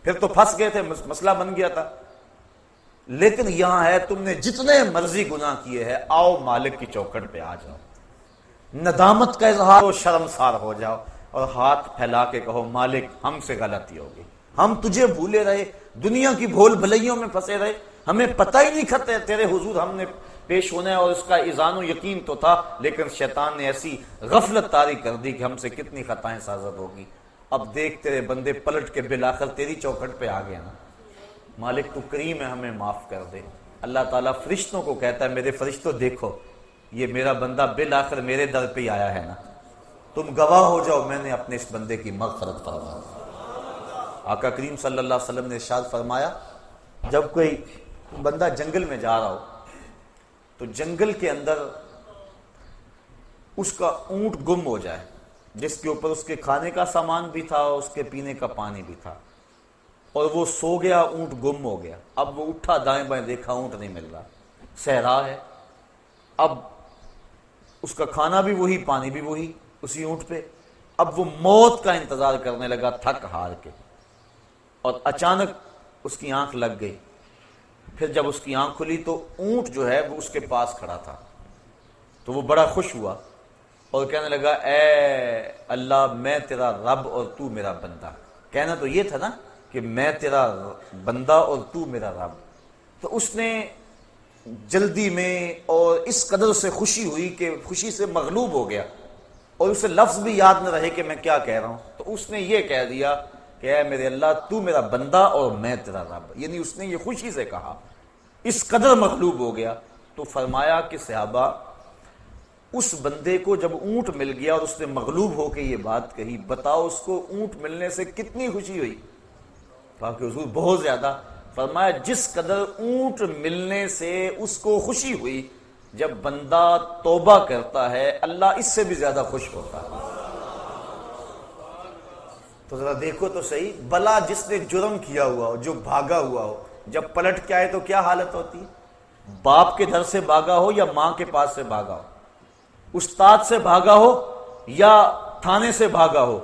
Speaker 1: پھر تو پھنس گئے تھے مسئلہ بن گیا تھا۔ لیکن یہاں ہے، تم نے جتنے مرضی گناہ کیے ہیں، آؤ مالک کی چوکٹ پہ آ جاؤ۔ ندامت کا اظہار ہو، شرمسار ہو جاؤ۔ اور ہاتھ پھیلا کے کہو، مالک ہم سے غلطی ہوگی ہم تجھے بھولے رہے، دنیا کی بھول بھلائیوں میں پھنسے رہے۔ ہمیں پتہ ہی نہیں کھتے، تیرے حضور ہم نے پیش ہونا ہے اور اس کا ایزان و یقین تو تھا، لیکن شیطان نے ایسی غفلت تاری کر دی کہ ہم سے کتنی خطائیں سازت ہوگی۔ اب دیکھ تیرے بندے پلٹ کے بلاخر تیری چوکھٹ پہ آ گیا نا مالک تو کریم ہے، ہمیں معاف کر دے۔ اللہ تعالیٰ فرشتوں کو کہتا ہے، میرے فرشتوں دیکھو، یہ میرا بندہ بالآخر میرے در پہ آیا ہے نا۔ تم گواہ ہو جاؤ، میں نے اپنے اس بندے کی مغفرت فرما آقا کریم صلی اللہ علیہ وسلم نے ارشاد فرمایا، جب کوئی بندہ جنگل میں جا رہا ہو، تو جنگل کے اندر اس کا اونٹ گم ہو جائے، جس کے اوپر اس کے کھانے کا سامان بھی تھا، اس کے پینے کا پانی بھی تھا، اور وہ سو گیا، اونٹ گم ہو گیا۔ اب وہ اٹھا، دائیں بائیں دیکھا، اونٹ نہیں مل رہا۔ صحرا ہے۔ اب اس کا کھانا بھی وہی، پانی بھی وہی، اسی اونٹ پہ۔ اب وہ موت کا انتظار کرنے لگا، تھک ہار کے۔ اور اچانک اس کی آنکھ لگ گئی۔ پھر جب اس کی آنکھ کھلی تو اونٹ جو ہے وہ اس کے پاس کھڑا تھا۔ تو وہ بڑا خوش ہوا اور کہنے لگا، اے اللہ، میں تیرا رب اور تو میرا بندہ۔ کہنا تو یہ تھا نا کہ میں تیرا بندہ اور تو میرا رب۔ تو اس نے جلدی میں اور اس قدر سے خوشی ہوئی کہ خوشی سے مغلوب ہو گیا۔ اور اسے لفظ بھی یاد نہ رہے کہ میں کیا کہہ رہا ہوں۔ تو اس نے یہ کہہ دیا کہ اے میرے اللہ، تو میرا بندہ اور میں تیرا رب۔ یعنی اس نے یہ خوشی سے کہا، اس قدر مغلوب ہو گیا۔ تو فرمایا کہ صحابہ، اس بندے کو جب اونٹ مل گیا اور اس نے مغلوب ہو کے یہ بات کہی، بتاؤ اس کو اونٹ ملنے سے کتنی خوشی ہوئی؟ کہ حضور، بہت زیادہ۔ فرمایا، جس قدر اونٹ ملنے سے اس کو خوشی ہوئی، جب بندہ توبہ کرتا ہے، اللہ اس سے بھی زیادہ خوش ہوتا ہے۔ تو ذرا دیکھو تو صحیح، بلا جس نے جرم کیا ہوا ہو، جو بھاگا ہوا ہو، جب پلٹ کے آئے تو کیا حالت ہوتی؟ ہے باپ کے گھر سے بھاگا ہو یا ماں کے پاس سے بھاگا ہو؟ استاد سے بھاگا ہو یا تھانے سے بھاگا ہو؟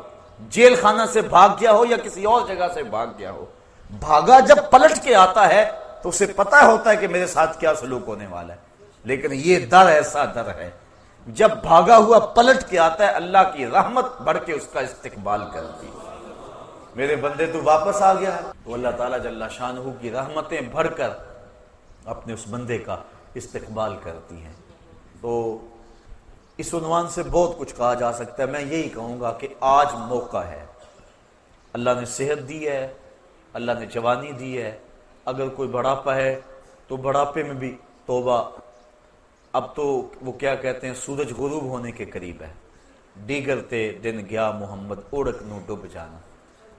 Speaker 1: جیل خانہ سے بھاگ گیا ہو یا کسی اور جگہ سے بھاگ گیا ہو؟ بھاگا جب پلٹ کے آتا ہے تو اسے پتا ہوتا ہے کہ میرے ساتھ کیا سلوک ہونے والا ہے۔ لیکن یہ در ایسا در ہے، جب بھاگا ہوا پلٹ کے آتا ہے، اللہ کی رحمت بڑھ کے اس کا استقبال کرتی ہے۔ میرے بندے تو واپس آ گیا تو اللہ تعالیٰ جل شاہ کی رحمتیں بڑھ کر اپنے اس بندے کا استقبال کرتی ہیں۔ تو اس عنوان سے بہت کچھ کہا جا سکتا ہے۔ میں یہی کہوں گا کہ آج موقع ہے۔ اللہ نے صحت دی ہے۔ اللہ نے جوانی دی ہے۔ اگر کوئی بڑھاپا ہے تو بڑھاپے میں بھی توبہ۔ اب تو وہ کیا کہتے ہیں، سورج غروب ہونے کے قریب ہے۔ دیگرتے دن گیا محمد، اوڑک نو ڈب جانا۔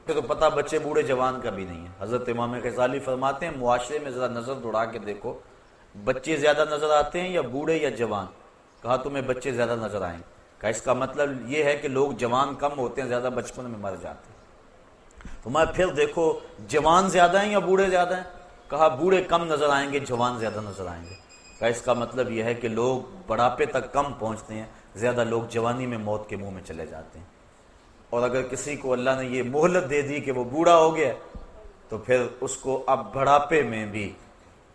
Speaker 1: پھر تو پتہ بچے بوڑھے جوان کا بھی نہیں ہے۔ حضرت امام غزالی فرماتے ہیں، معاشرے میں ذرا نظر دوڑا کے دیکھو۔ بچے زیادہ نظر آتے ہیں یا بوڑھے یا جوان؟ کہا تمہیں بچے زیادہ نظر آئیں۔ کہا، اس کا مطلب یہ ہے کہ لوگ جوان کم ہوتے ہیں، زیادہ بچپن میں مر جاتے ہیں۔ تو میں پھر دیکھو، جوان زیادہ ہیں یا بوڑھے زیادہ ہیں؟ کہا، بوڑھے کم نظر آئیں گے، جوان زیادہ نظر آئیں گے۔ کہا، اس کا مطلب یہ ہے کہ لوگ بڑھاپے تک کم پہنچتے ہیں، زیادہ لوگ جوانی میں موت کے منہ میں چلے جاتے ہیں۔ اور اگر کسی کو اللہ نے یہ مہلت دے دی کہ وہ بوڑھا ہو گیا، تو پھر اس کو اب بڑھاپے میں بھی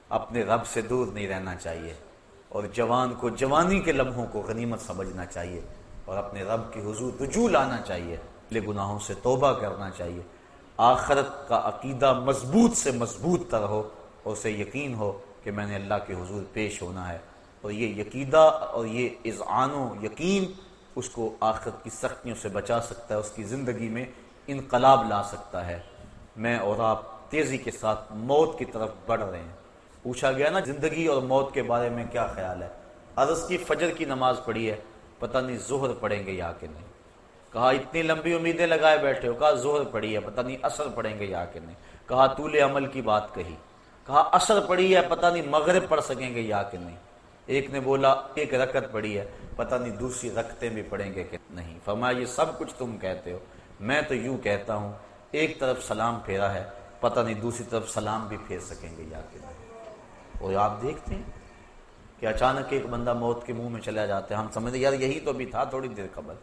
Speaker 1: اپنے رب سے دور نہیں رہنا چاہیے۔ اور جوان کو، جوانی کے لمحوں کو غنیمت سمجھنا چاہیے۔ اور اپنے رب کی حضور رجوع لانا چاہیے۔ لے گناہوں سے توبہ کرنا چاہیے۔ آخرت کا عقیدہ مضبوط سے مضبوط تر ہو، اور اسے یقین ہو کہ میں نے اللہ کے حضور پیش ہونا ہے۔ اور یہ یقیدہ اور یہ اذعان و یقین اس کو آخرت کی سختیوں سے بچا سکتا ہے، اس کی زندگی میں انقلاب لا سکتا ہے۔ میں اور آپ تیزی کے ساتھ موت کی طرف بڑھ رہے ہیں۔ پوچھا گیا نا، زندگی اور موت کے بارے میں کیا خیال ہے؟ عرض کی فجر کی نماز پڑھی ہے، پتہ نہیں زہر پڑھیں گے یا کہ نہیں۔ کہا، اتنی لمبی امیدیں لگائے بیٹھے ہو، کہا زہر پڑھی ہے، پتہ نہیں اثر پڑھیں گے یا کہ نہیں۔ کہا، طول عمل کی بات کہی۔ کہا، اثر پڑی ہے، پتہ نہیں مغرب پڑھ سکیں گے یا کہ نہیں۔ ایک نے بولا، ایک رکت پڑی ہے، پتہ نہیں دوسری رکھتے بھی پڑیں گے کہ نہیں۔ فرمایا، یہ سب کچھ تم کہتے ہو، میں تو یوں کہتا ہوں، ایک طرف سلام پھیرا ہے، پتہ نہیں دوسری طرف سلام بھی پھیر سکیں گے یا کہ نہیں۔ اور آپ دیکھتے ہیں کہ اچانک ایک بندہ موت کے منہ میں چلا جاتا ہے۔ ہم سمجھتے یار، یہی تو بھی تھا تھوڑی دیر قبل۔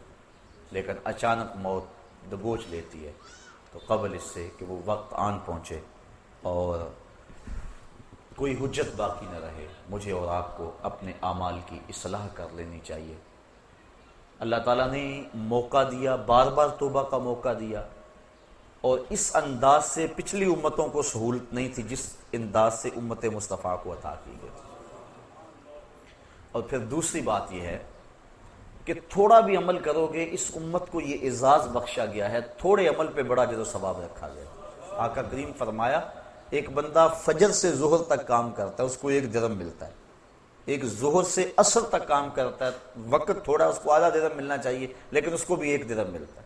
Speaker 1: لیکن اچانک موت دبوچ لیتی ہے، تو قبل اس سے کہ وہ وقت آن پہنچے اور کوئی حجت باقی نہ رہے، مجھے اور آپ کو اپنے اعمال کی اصلاح کر لینی چاہیے۔ اللہ تعالیٰ نے موقع دیا، بار بار توبہ کا موقع دیا۔ اور اس انداز سے پچھلی امتوں کو سہولت نہیں تھی جس انداز سے امت مصطفیٰ کو عطا کی گئی اور پھر دوسری بات یہ ہے کہ تھوڑا بھی عمل کرو گے، اس امت کو یہ اعزاز بخشا گیا ہے، تھوڑے عمل پہ بڑا جد و ثواب رکھا گیا۔ آقا کریم فرمایا ایک بندہ فجر سے ظہر تک کام کرتا ہے، اس کو ایک درم ملتا ہے۔ ایک ظہر سے اثر تک کام کرتا ہے، وقت تھوڑا اس کو آدھا درم ملنا چاہیے، لیکن اس کو بھی ایک درم ملتا ہے۔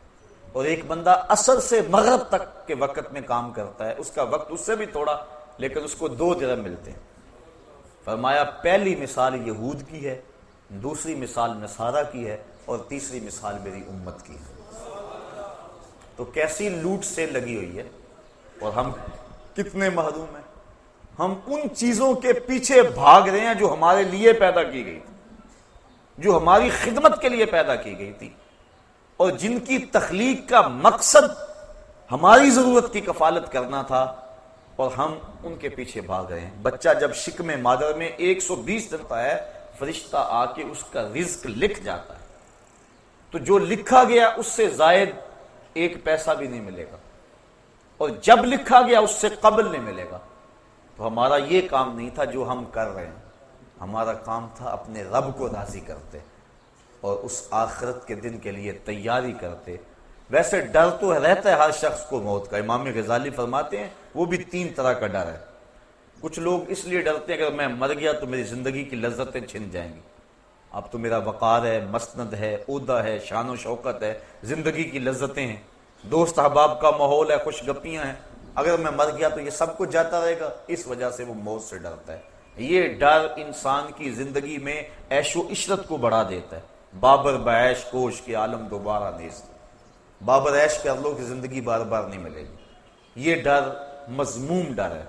Speaker 1: اور ایک بندہ اثر سے مغرب تک کے وقت میں کام کرتا ہے، اس کا وقت اس سے بھی تھوڑا، لیکن اس کو دو درم ملتے ہیں۔ فرمایا، پہلی مثال یہود کی ہے، دوسری مثال نصارہ کی ہے، اور تیسری مثال میری امت کی ہے۔ تو کیسی لوٹ سے لگی ہوئی ہے؟ اور ہم کتنے محروم ہیں۔ ہم ان چیزوں کے پیچھے بھاگ رہے ہیں جو ہمارے لیے پیدا کی گئی تھی، جو ہماری خدمت کے لیے پیدا کی گئی تھی۔ اور جن کی تخلیق کا مقصد ہماری ضرورت کی کفالت کرنا تھا، اور ہم ان کے پیچھے بھاگ رہے ہیں۔ بچہ جب شکم مادر میں ایک سو بیس دن ہے، فرشتہ آ کے اس کا رزق لکھ جاتا ہے۔ تو جو لکھا گیا، اس سے زائد ایک پیسہ بھی نہیں ملے گا۔ اور جب لکھا گیا اس سے قبل نہیں ملے گا۔ تو ہمارا یہ کام نہیں تھا جو ہم کر رہے ہیں۔ ہمارا کام تھا اپنے رب کو راضی کرتے اور اس آخرت کے دن کے لیے تیاری کرتے۔ ویسے ڈر تو رہتا ہے ہر شخص کو موت کا۔ امام غزالی فرماتے ہیں، وہ بھی تین طرح کا ڈر ہے۔ کچھ لوگ اس لیے ڈرتے ہیں، اگر میں مر گیا تو میری زندگی کی لذتیں چھن جائیں گی۔ اب تو میرا وقار ہے، مسند ہے، عہدہ ہے، شان و شوکت ہے، زندگی کی لذتیں ہیں۔ دوست احباب کا ماحول ہے، خوش گپیاں ہیں۔ اگر میں مر گیا تو یہ سب کچھ جاتا رہے گا۔ اس وجہ سے وہ موت سے ڈرتا ہے۔ یہ ڈر انسان کی زندگی میں عیش و عشرت کو بڑھا دیتا ہے۔ بابر بعیش کوش کے عالم دوبارہ نیز بابر عیش کر لو کہ زندگی بار بار نہیں ملے گی۔ یہ ڈر مضموم ڈر ہے۔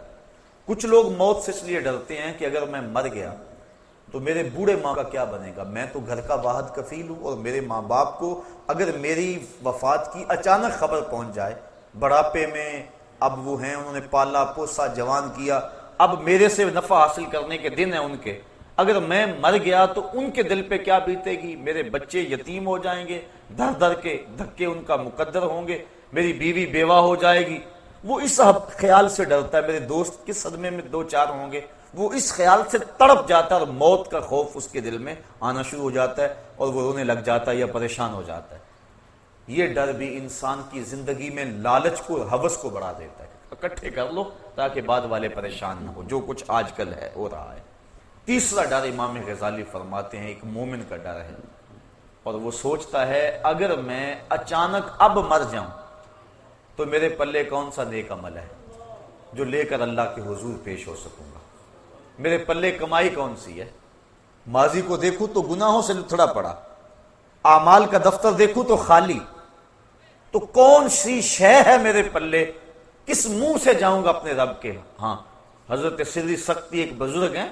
Speaker 1: کچھ لوگ موت سے اس لیے ڈرتے ہیں کہ اگر میں مر گیا تو میرے بوڑھے ماں کا کیا بنے گا؟ میں تو گھر کا واحد کفیل ہوں اور میرے ماں باپ کو اگر میری وفات کی اچانک خبر پہنچ جائے، بڑھاپے میں اب وہ ہیں، انہوں نے پالا پوسا جوان کیا، اب میرے سے نفع حاصل کرنے کے دن ہیں ان کے۔ اگر میں مر گیا تو ان کے دل پہ کیا بیتے گی؟ میرے بچے یتیم ہو جائیں گے، در در کے دھکے ان کا مقدر ہوں گے، میری بیوی بیوہ ہو جائے گی۔ وہ اس خیال سے ڈرتا ہے، میرے دوست، کس صدمے میں دو چار ہوں گے؟ وہ اس خیال سے تڑپ جاتا ہے اور موت کا خوف اس کے دل میں آنا شروع ہو جاتا ہے اور وہ رونے لگ جاتا ہے یا پریشان ہو جاتا ہے۔ یہ ڈر بھی انسان کی زندگی میں لالچ کو حوث کو بڑھا دیتا ہے۔ اکٹھے کر لو تاکہ بعد والے پریشان نہ ہو جو کچھ آج کل ہے، ہو رہا ہے۔ تیسرا ڈر امام غزالی فرماتے ہیں، ایک مومن کا ڈر ہے۔ اور وہ سوچتا ہے، اگر میں اچانک اب مر جاؤں تو میرے پلے کون سا نیک عمل ہے جو لے کر اللہ کے حضور پیش ہو سکوں گا؟ میرے پلے کمائی کون سی ہے؟ ماضی کو دیکھوں تو گناہوں سے تھوڑا پڑا۔ اعمال کا دفتر دیکھوں تو خالی۔ تو کون سی شے ہے میرے پلے؟ کس منہ سے جاؤں گا اپنے رب کے؟ ہاں حضرت سری سختی ایک بزرگ ہیں۔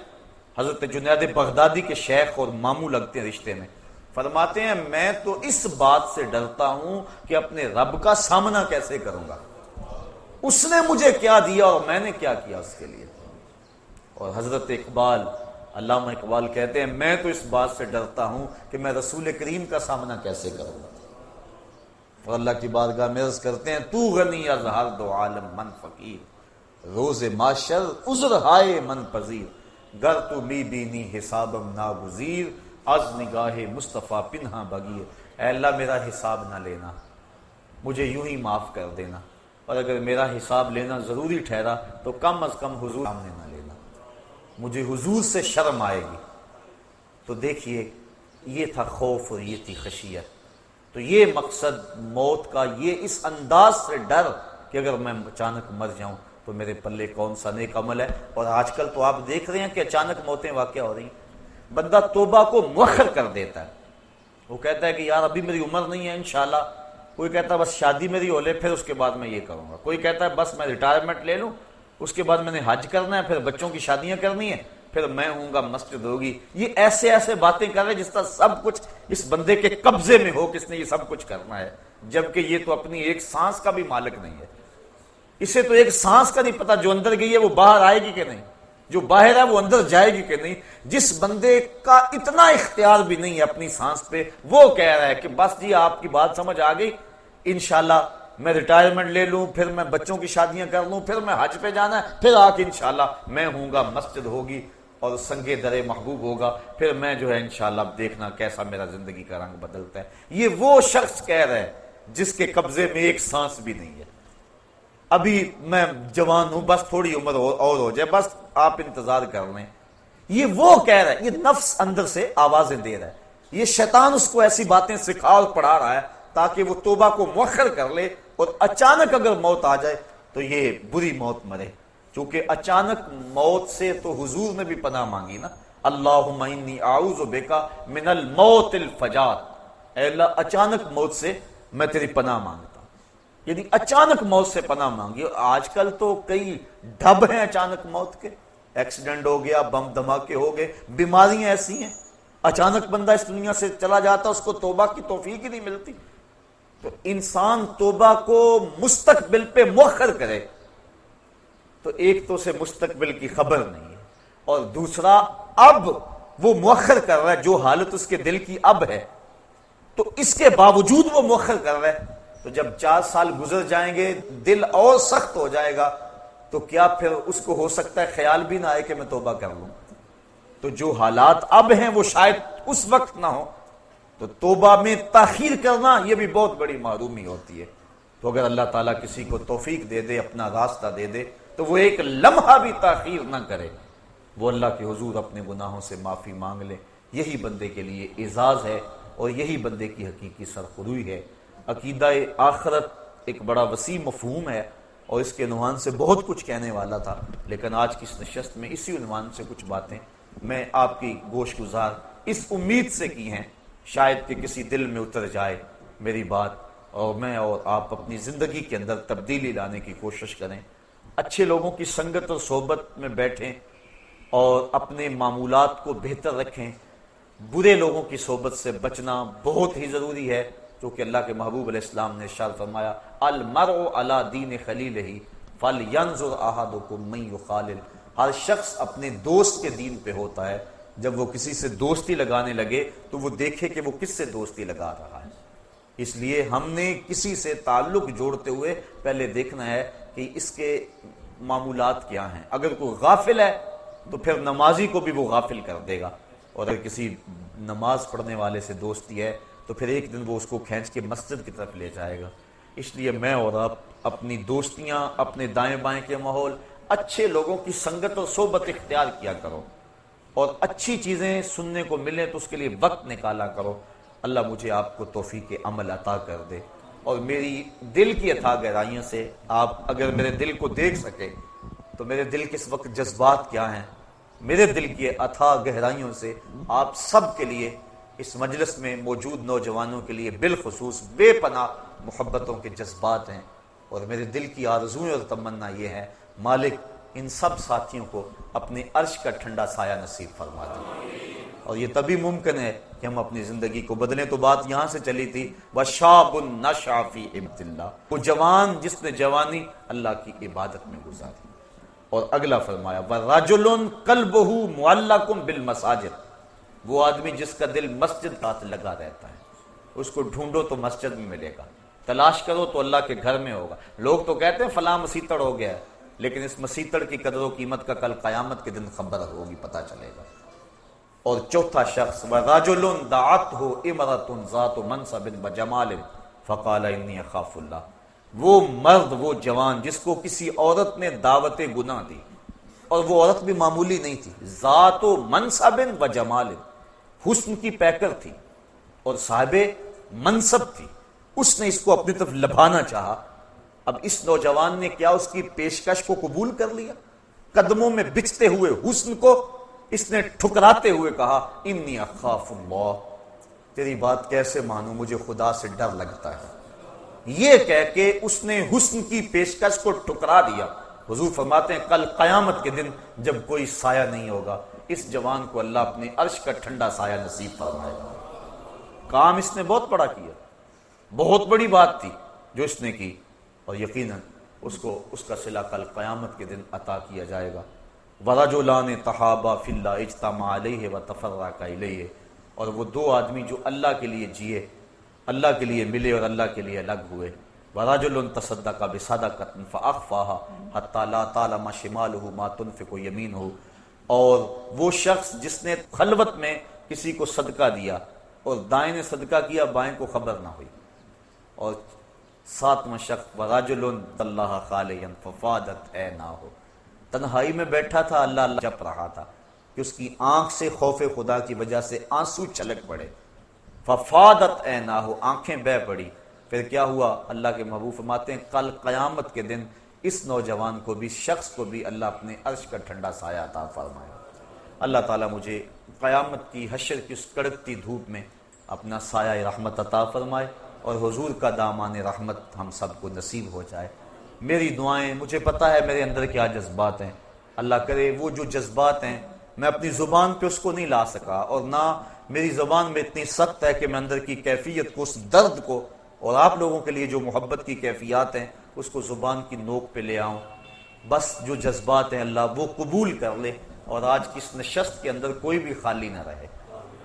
Speaker 1: حضرت جنید بغدادی کے شیخ اور ماموں لگتے ہیں رشتے میں۔ فرماتے ہیں، میں تو اس بات سے ڈرتا ہوں کہ اپنے رب کا سامنا کیسے کروں گا۔ اس نے مجھے کیا دیا اور میں نے کیا کیا اس کے لیے۔ اور حضرت اقبال، علامہ اقبال کہتے ہیں، میں تو اس بات سے ڈرتا ہوں کہ میں رسول کریم کا سامنا کیسے کروں گا۔ اور اللہ کی بارگاہ میں عرض کرتے ہیں، تو غنی اظہار دو عالم من فقیر۔ روز معاشر، عذر ہائے من پذیر۔ گر تو می بینی حسابم ناگزیر۔ از نگاہ مصطفیٰ پنہا بگیر اے اللہ میرا حساب نہ لینا، مجھے یوں ہی معاف کر دینا، اور اگر میرا حساب لینا ضروری ٹھہرا تو کم از کم حضور سامنے نہ لینا۔ مجھے حضور سے شرم آئے گی۔ تو دیکھیے، یہ تھا خوف اور یہ تھی خشیت۔ تو یہ مقصد موت کا، یہ اس انداز سے ڈر کہ اگر میں اچانک مر جاؤں تو میرے پلے کون سا نیک عمل ہے؟ اور آج کل تو آپ دیکھ رہے ہیں کہ اچانک موتیں واقع ہو رہی ہیں۔ بندہ توبہ کو مؤخر کر دیتا ہے۔ وہ کہتا ہے کہ یار ابھی میری عمر نہیں ہے، انشاءاللہ۔ کوئی کہتا ہے بس شادی میری ہو لے، پھر اس کے بعد میں یہ کروں گا۔ کوئی کہتا ہے بس میں ریٹائرمنٹ لے لوں، اس کے بعد میں نے حج کرنا ہے، پھر بچوں کی شادیاں کرنی ہے پھر میں ہوں گا مسجد ہوگی یہ ایسے ایسے باتیں کر رہے جس طرح سب کچھ اس بندے کے قبضے میں ہو، کس نے یہ سب کچھ کرنا ہے۔ جبکہ یہ تو اپنی ایک سانس کا بھی مالک نہیں ہے۔ اسے تو ایک سانس کا نہیں پتا جو اندر گئی ہے، وہ باہر آئے گی کہ نہیں۔ جو باہر ہے وہ اندر جائے گی کہ نہیں، جس بندے کا اتنا اختیار بھی نہیں ہے اپنی سانس پہ، وہ کہہ رہا ہے کہ بس جی آپ کی بات سمجھ آ گئی، انشاءاللہ میں ریٹائرمنٹ لے لوں، پھر میں بچوں کی شادیاں کر لوں، پھر میں حج پہ جانا ہے، پھر آ کے انشاءاللہ میں ہوں گا، مسجد ہوگی اور سنگے درے محبوب ہوگا، پھر میں جو ہے انشاءاللہ دیکھنا کیسا میرا زندگی کا رنگ بدلتا ہے۔ یہ وہ شخص کہہ رہا ہے جس کے قبضے میں ایک سانس بھی نہیں ہے۔ ابھی میں جوان ہوں، بس تھوڑی عمر اور ہو جائے، بس آپ انتظار کر لیں یہ وہ کہہ رہا ہے، یہ نفس اندر سے آوازیں دے رہا ہے۔ یہ شیطان اس کو ایسی باتیں سکھا اور پڑھا رہا ہے تاکہ وہ توبہ کو مؤخر کر لے اور اچانک اگر موت آ جائے تو یہ بری موت مرے۔ چونکہ اچانک موت سے تو حضور نے بھی پناہ مانگی نا۔ اللہ اعوذ بکا من الموت الفجات اے اللہ، اچانک موت سے میں تیری پناہ مانگتا یعنی اچانک موت سے پناہ مانگی۔ آج کل تو کئی ڈھب ہیں اچانک موت کے۔ ایکسیڈنٹ ہو گیا، بم دھماکے ہو گئے بیماریاں ایسی ہیں۔ اچانک بندہ اس دنیا سے چلا جاتا، اس کو توبہ کی توفیق ہی نہیں ملتی۔ تو انسان توبہ کو مستقبل پہ مؤخر کرے۔ تو ایک تو سے مستقبل کی خبر نہیں ہے۔ اور دوسرا، اب وہ مؤخر کر رہا ہے، جو حالت اس کے دل کی اب ہے، تو اس کے باوجود وہ مؤخر کر رہا ہے۔ تو جب چار سال گزر جائیں گے، دل اور سخت ہو جائے گا، تو کیا پھر اس کو ہو سکتا ہے خیال بھی نہ آئے کہ میں توبہ کر لوں؟ تو جو حالات اب ہیں وہ شاید اس وقت نہ ہو تو توبہ میں تاخیر کرنا یہ بھی بہت بڑی معرومی ہوتی ہے۔ تو اگر اللہ تعالیٰ کسی کو توفیق دے دے، اپنا راستہ دے دے، تو وہ ایک لمحہ بھی تاخیر نہ کرے۔ وہ اللہ کے حضور اپنے گناہوں سے معافی مانگ لے۔ یہی بندے کے لیے اعزاز ہے اور یہی بندے کی حقیقی سرخروئی ہے۔ عقیدہ آخرت ایک بڑا وسیع مفہوم ہے اور اس کے عنوان سے بہت کچھ کہنے والا تھا، لیکن آج کی اس نشست میں اسی عنوان سے کچھ باتیں میں آپ کی گوش گزار اس امید سے کی ہیں، شاید کہ کسی دل میں اتر جائے میری بات اور میں اور آپ اپنی زندگی کے اندر تبدیلی لانے کی کوشش کریں۔ اچھے لوگوں کی سنگت اور صحبت میں بیٹھیں اور اپنے معمولات کو بہتر رکھیں۔ برے لوگوں کی صحبت سے بچنا بہت ہی ضروری ہے۔ کیونکہ اللہ کے محبوب علیہ السلام نے شال فرمایا، المرء دین خلیل ہی فل ہر شخص اپنے دوست کے دین پہ ہوتا ہے، جب وہ کسی سے دوستی لگانے لگے، تو وہ دیکھے کہ وہ کس سے دوستی لگا رہا ہے۔ اس لیے ہم نے کسی سے تعلق جوڑتے ہوئے پہلے دیکھنا ہے کہ اس کے معمولات کیا ہیں۔ اگر کوئی غافل ہے، تو پھر نمازی کو بھی وہ غافل کر دے گا۔ اور اگر کسی نماز پڑھنے والے سے دوستی ہے تو پھر ایک دن وہ اس کو کھینچ کے مسجد کی طرف لے جائے گا۔ اس لیے میں اور آپ اپنی دوستیاں، اپنے دائیں بائیں کے ماحول، اچھے لوگوں کی سنگت اور صحبت اختیار کیا کرو۔ اور اچھی چیزیں سننے کو ملیں تو اس کے لیے وقت نکالا کرو۔ اللہ مجھے آپ کو توفیق عمل عطا کر دے۔ اور میری دل کی اتھا گہرائیوں سے آپ اگر میرے دل کو دیکھ سکے تو میرے دل کے اس وقت جذبات کیا ہیں؟ میرے دل کی اتھا گہرائیوں سے آپ سب کے لیے اس مجلس میں موجود نوجوانوں کے لیے بالخصوص بے پناہ محبتوں کے جذبات ہیں اور میرے دل کی آرزویں اور تمنا یہ ہے، مالک ان سب ساتھیوں کو اپنے عرش کا ٹھنڈا سایہ نصیب فرما دیں اور یہ تبھی ممکن ہے کہ ہم اپنی زندگی کو بدلیں۔ تو بات یہاں سے چلی تھی، وشاب النشافی عبد اللہ وہ جوان جس نے جوانی اللہ کی عبادت میں گزاری۔ اور اگلا فرمایا، وَرَجُلٌ قَلْبُهُ مُعَلَّقٌ بِالْمَسَاجِدِ۔ وہ آدمی جس کا دل مسجد ہاتھ لگا رہتا ہے، اس کو ڈھونڈو تو مسجد میں ملے گا۔ تلاش کرو تو اللہ کے گھر میں ہوگا۔ لوگ تو کہتے ہیں فلاں مسیتڑ ہو گیا، لیکن اس مسیتڑ کی قدر و قیمت کا کل قیامت کے دن خبر ہوگی پتا چلے گا۔ اور چوتھا شخص، وَرَجُلٌ دَعَتْهُ إِمْرَةٌ ذَاتُ مَنْصَبٍ وَجَمَالٍ فَقَالَ إِنِّي خَافُ اللَّهِ وہ مرد، وہ جوان جس کو کسی عورت نے دعوت گناہ دی، اور وہ عورت بھی معمولی نہیں تھی۔ ذات و منصب و جمال حسن کی پیکر تھی اور صاحب منصب تھی۔ اس نے اس کو اپنی طرف لبھانا چاہا۔ اب اس نوجوان نے کیا اس کی پیشکش کو قبول کر لیا؟ قدموں میں بچتے ہوئے حسن کو اس نے ٹھکراتے ہوئے کہا، انی اخاف اللہ۔ تیری بات کیسے مانوں؟ مجھے خدا سے ڈر لگتا ہے۔ یہ کہہ کے اس نے حسن کی پیشکش کو ٹھکرا دیا۔ حضور فرماتے ہیں، کل قیامت کے دن جب کوئی سایہ نہیں ہوگا اس جوان کو اللہ اپنے عرش کا ٹھنڈا سایہ نصیب فرمائے کام اس نے بہت بڑا کیا۔ بہت بڑی بات تھی جو اس نے کی۔ اور یقیناً اس کو اس کا صلہ کل قیامت کے دن عطا کیا جائے گا۔ ورجولان تحابا فی اجتماع علیہ و تفرق الیہ اور وہ دو آدمی جو اللہ کے لیے جیے، اللہ کے لیے ملے اور اللہ کے لیے الگ ہوئے۔ وراجل تصدق بصدقۃ فاخفاها حتى لا تعلم شماله ما تنفق يمينه۔ اور وہ شخص جس نے خلوت میں کسی کو صدقہ دیا اور دائیں نے صدقہ کیا، بائیں کو خبر نہ ہوئی۔ اور ساتواں شخص وراجل اللہ خالیا ففادت، اے نہ ہو تنہائی میں بیٹھا تھا، اللہ اللہ جپ رہا تھا کہ اس کی آنکھ سے خوف خدا کی وجہ سے آنسو چلک پڑے۔ ففادت، اے نہ ہو آنکھیں بہ پڑی۔ پھر کیا ہوا؟ اللہ کے محبوب فرماتے ہیں، کل قیامت کے دن اس نوجوان کو بھی، شخص کو بھی اللہ اپنے عرش کا ٹھنڈا سایہ عطا فرمائے۔ اللہ تعالیٰ مجھے قیامت کی حشر کی اس کڑکتی دھوپ میں اپنا سایہ رحمت عطا فرمائے اور حضور کا دامان رحمت ہم سب کو نصیب ہو جائے۔ میری دعائیں، مجھے پتا ہے میرے اندر کیا جذبات ہیں۔ اللہ کرے وہ جو جذبات ہیں، میں اپنی زبان پہ اس کو نہیں لا سکا اور نہ میری زبان میں اتنی سخت ہے کہ میں اندر کی کیفیت کو، اس درد کو اور آپ لوگوں کے لیے جو محبت کی کیفیات ہیں اس کو زبان کی نوک پہ لے آؤں۔ بس جو جذبات ہیں اللہ، وہ قبول کر لے۔ اور آج کس نشست کے اندر کوئی بھی خالی نہ رہے۔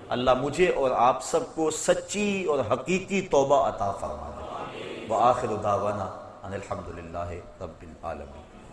Speaker 1: اللہ مجھے اور آپ سب کو سچی اور حقیقی توبہ عطا فرما دے وہ آخر داوانا الحمد للہ رب العالمین۔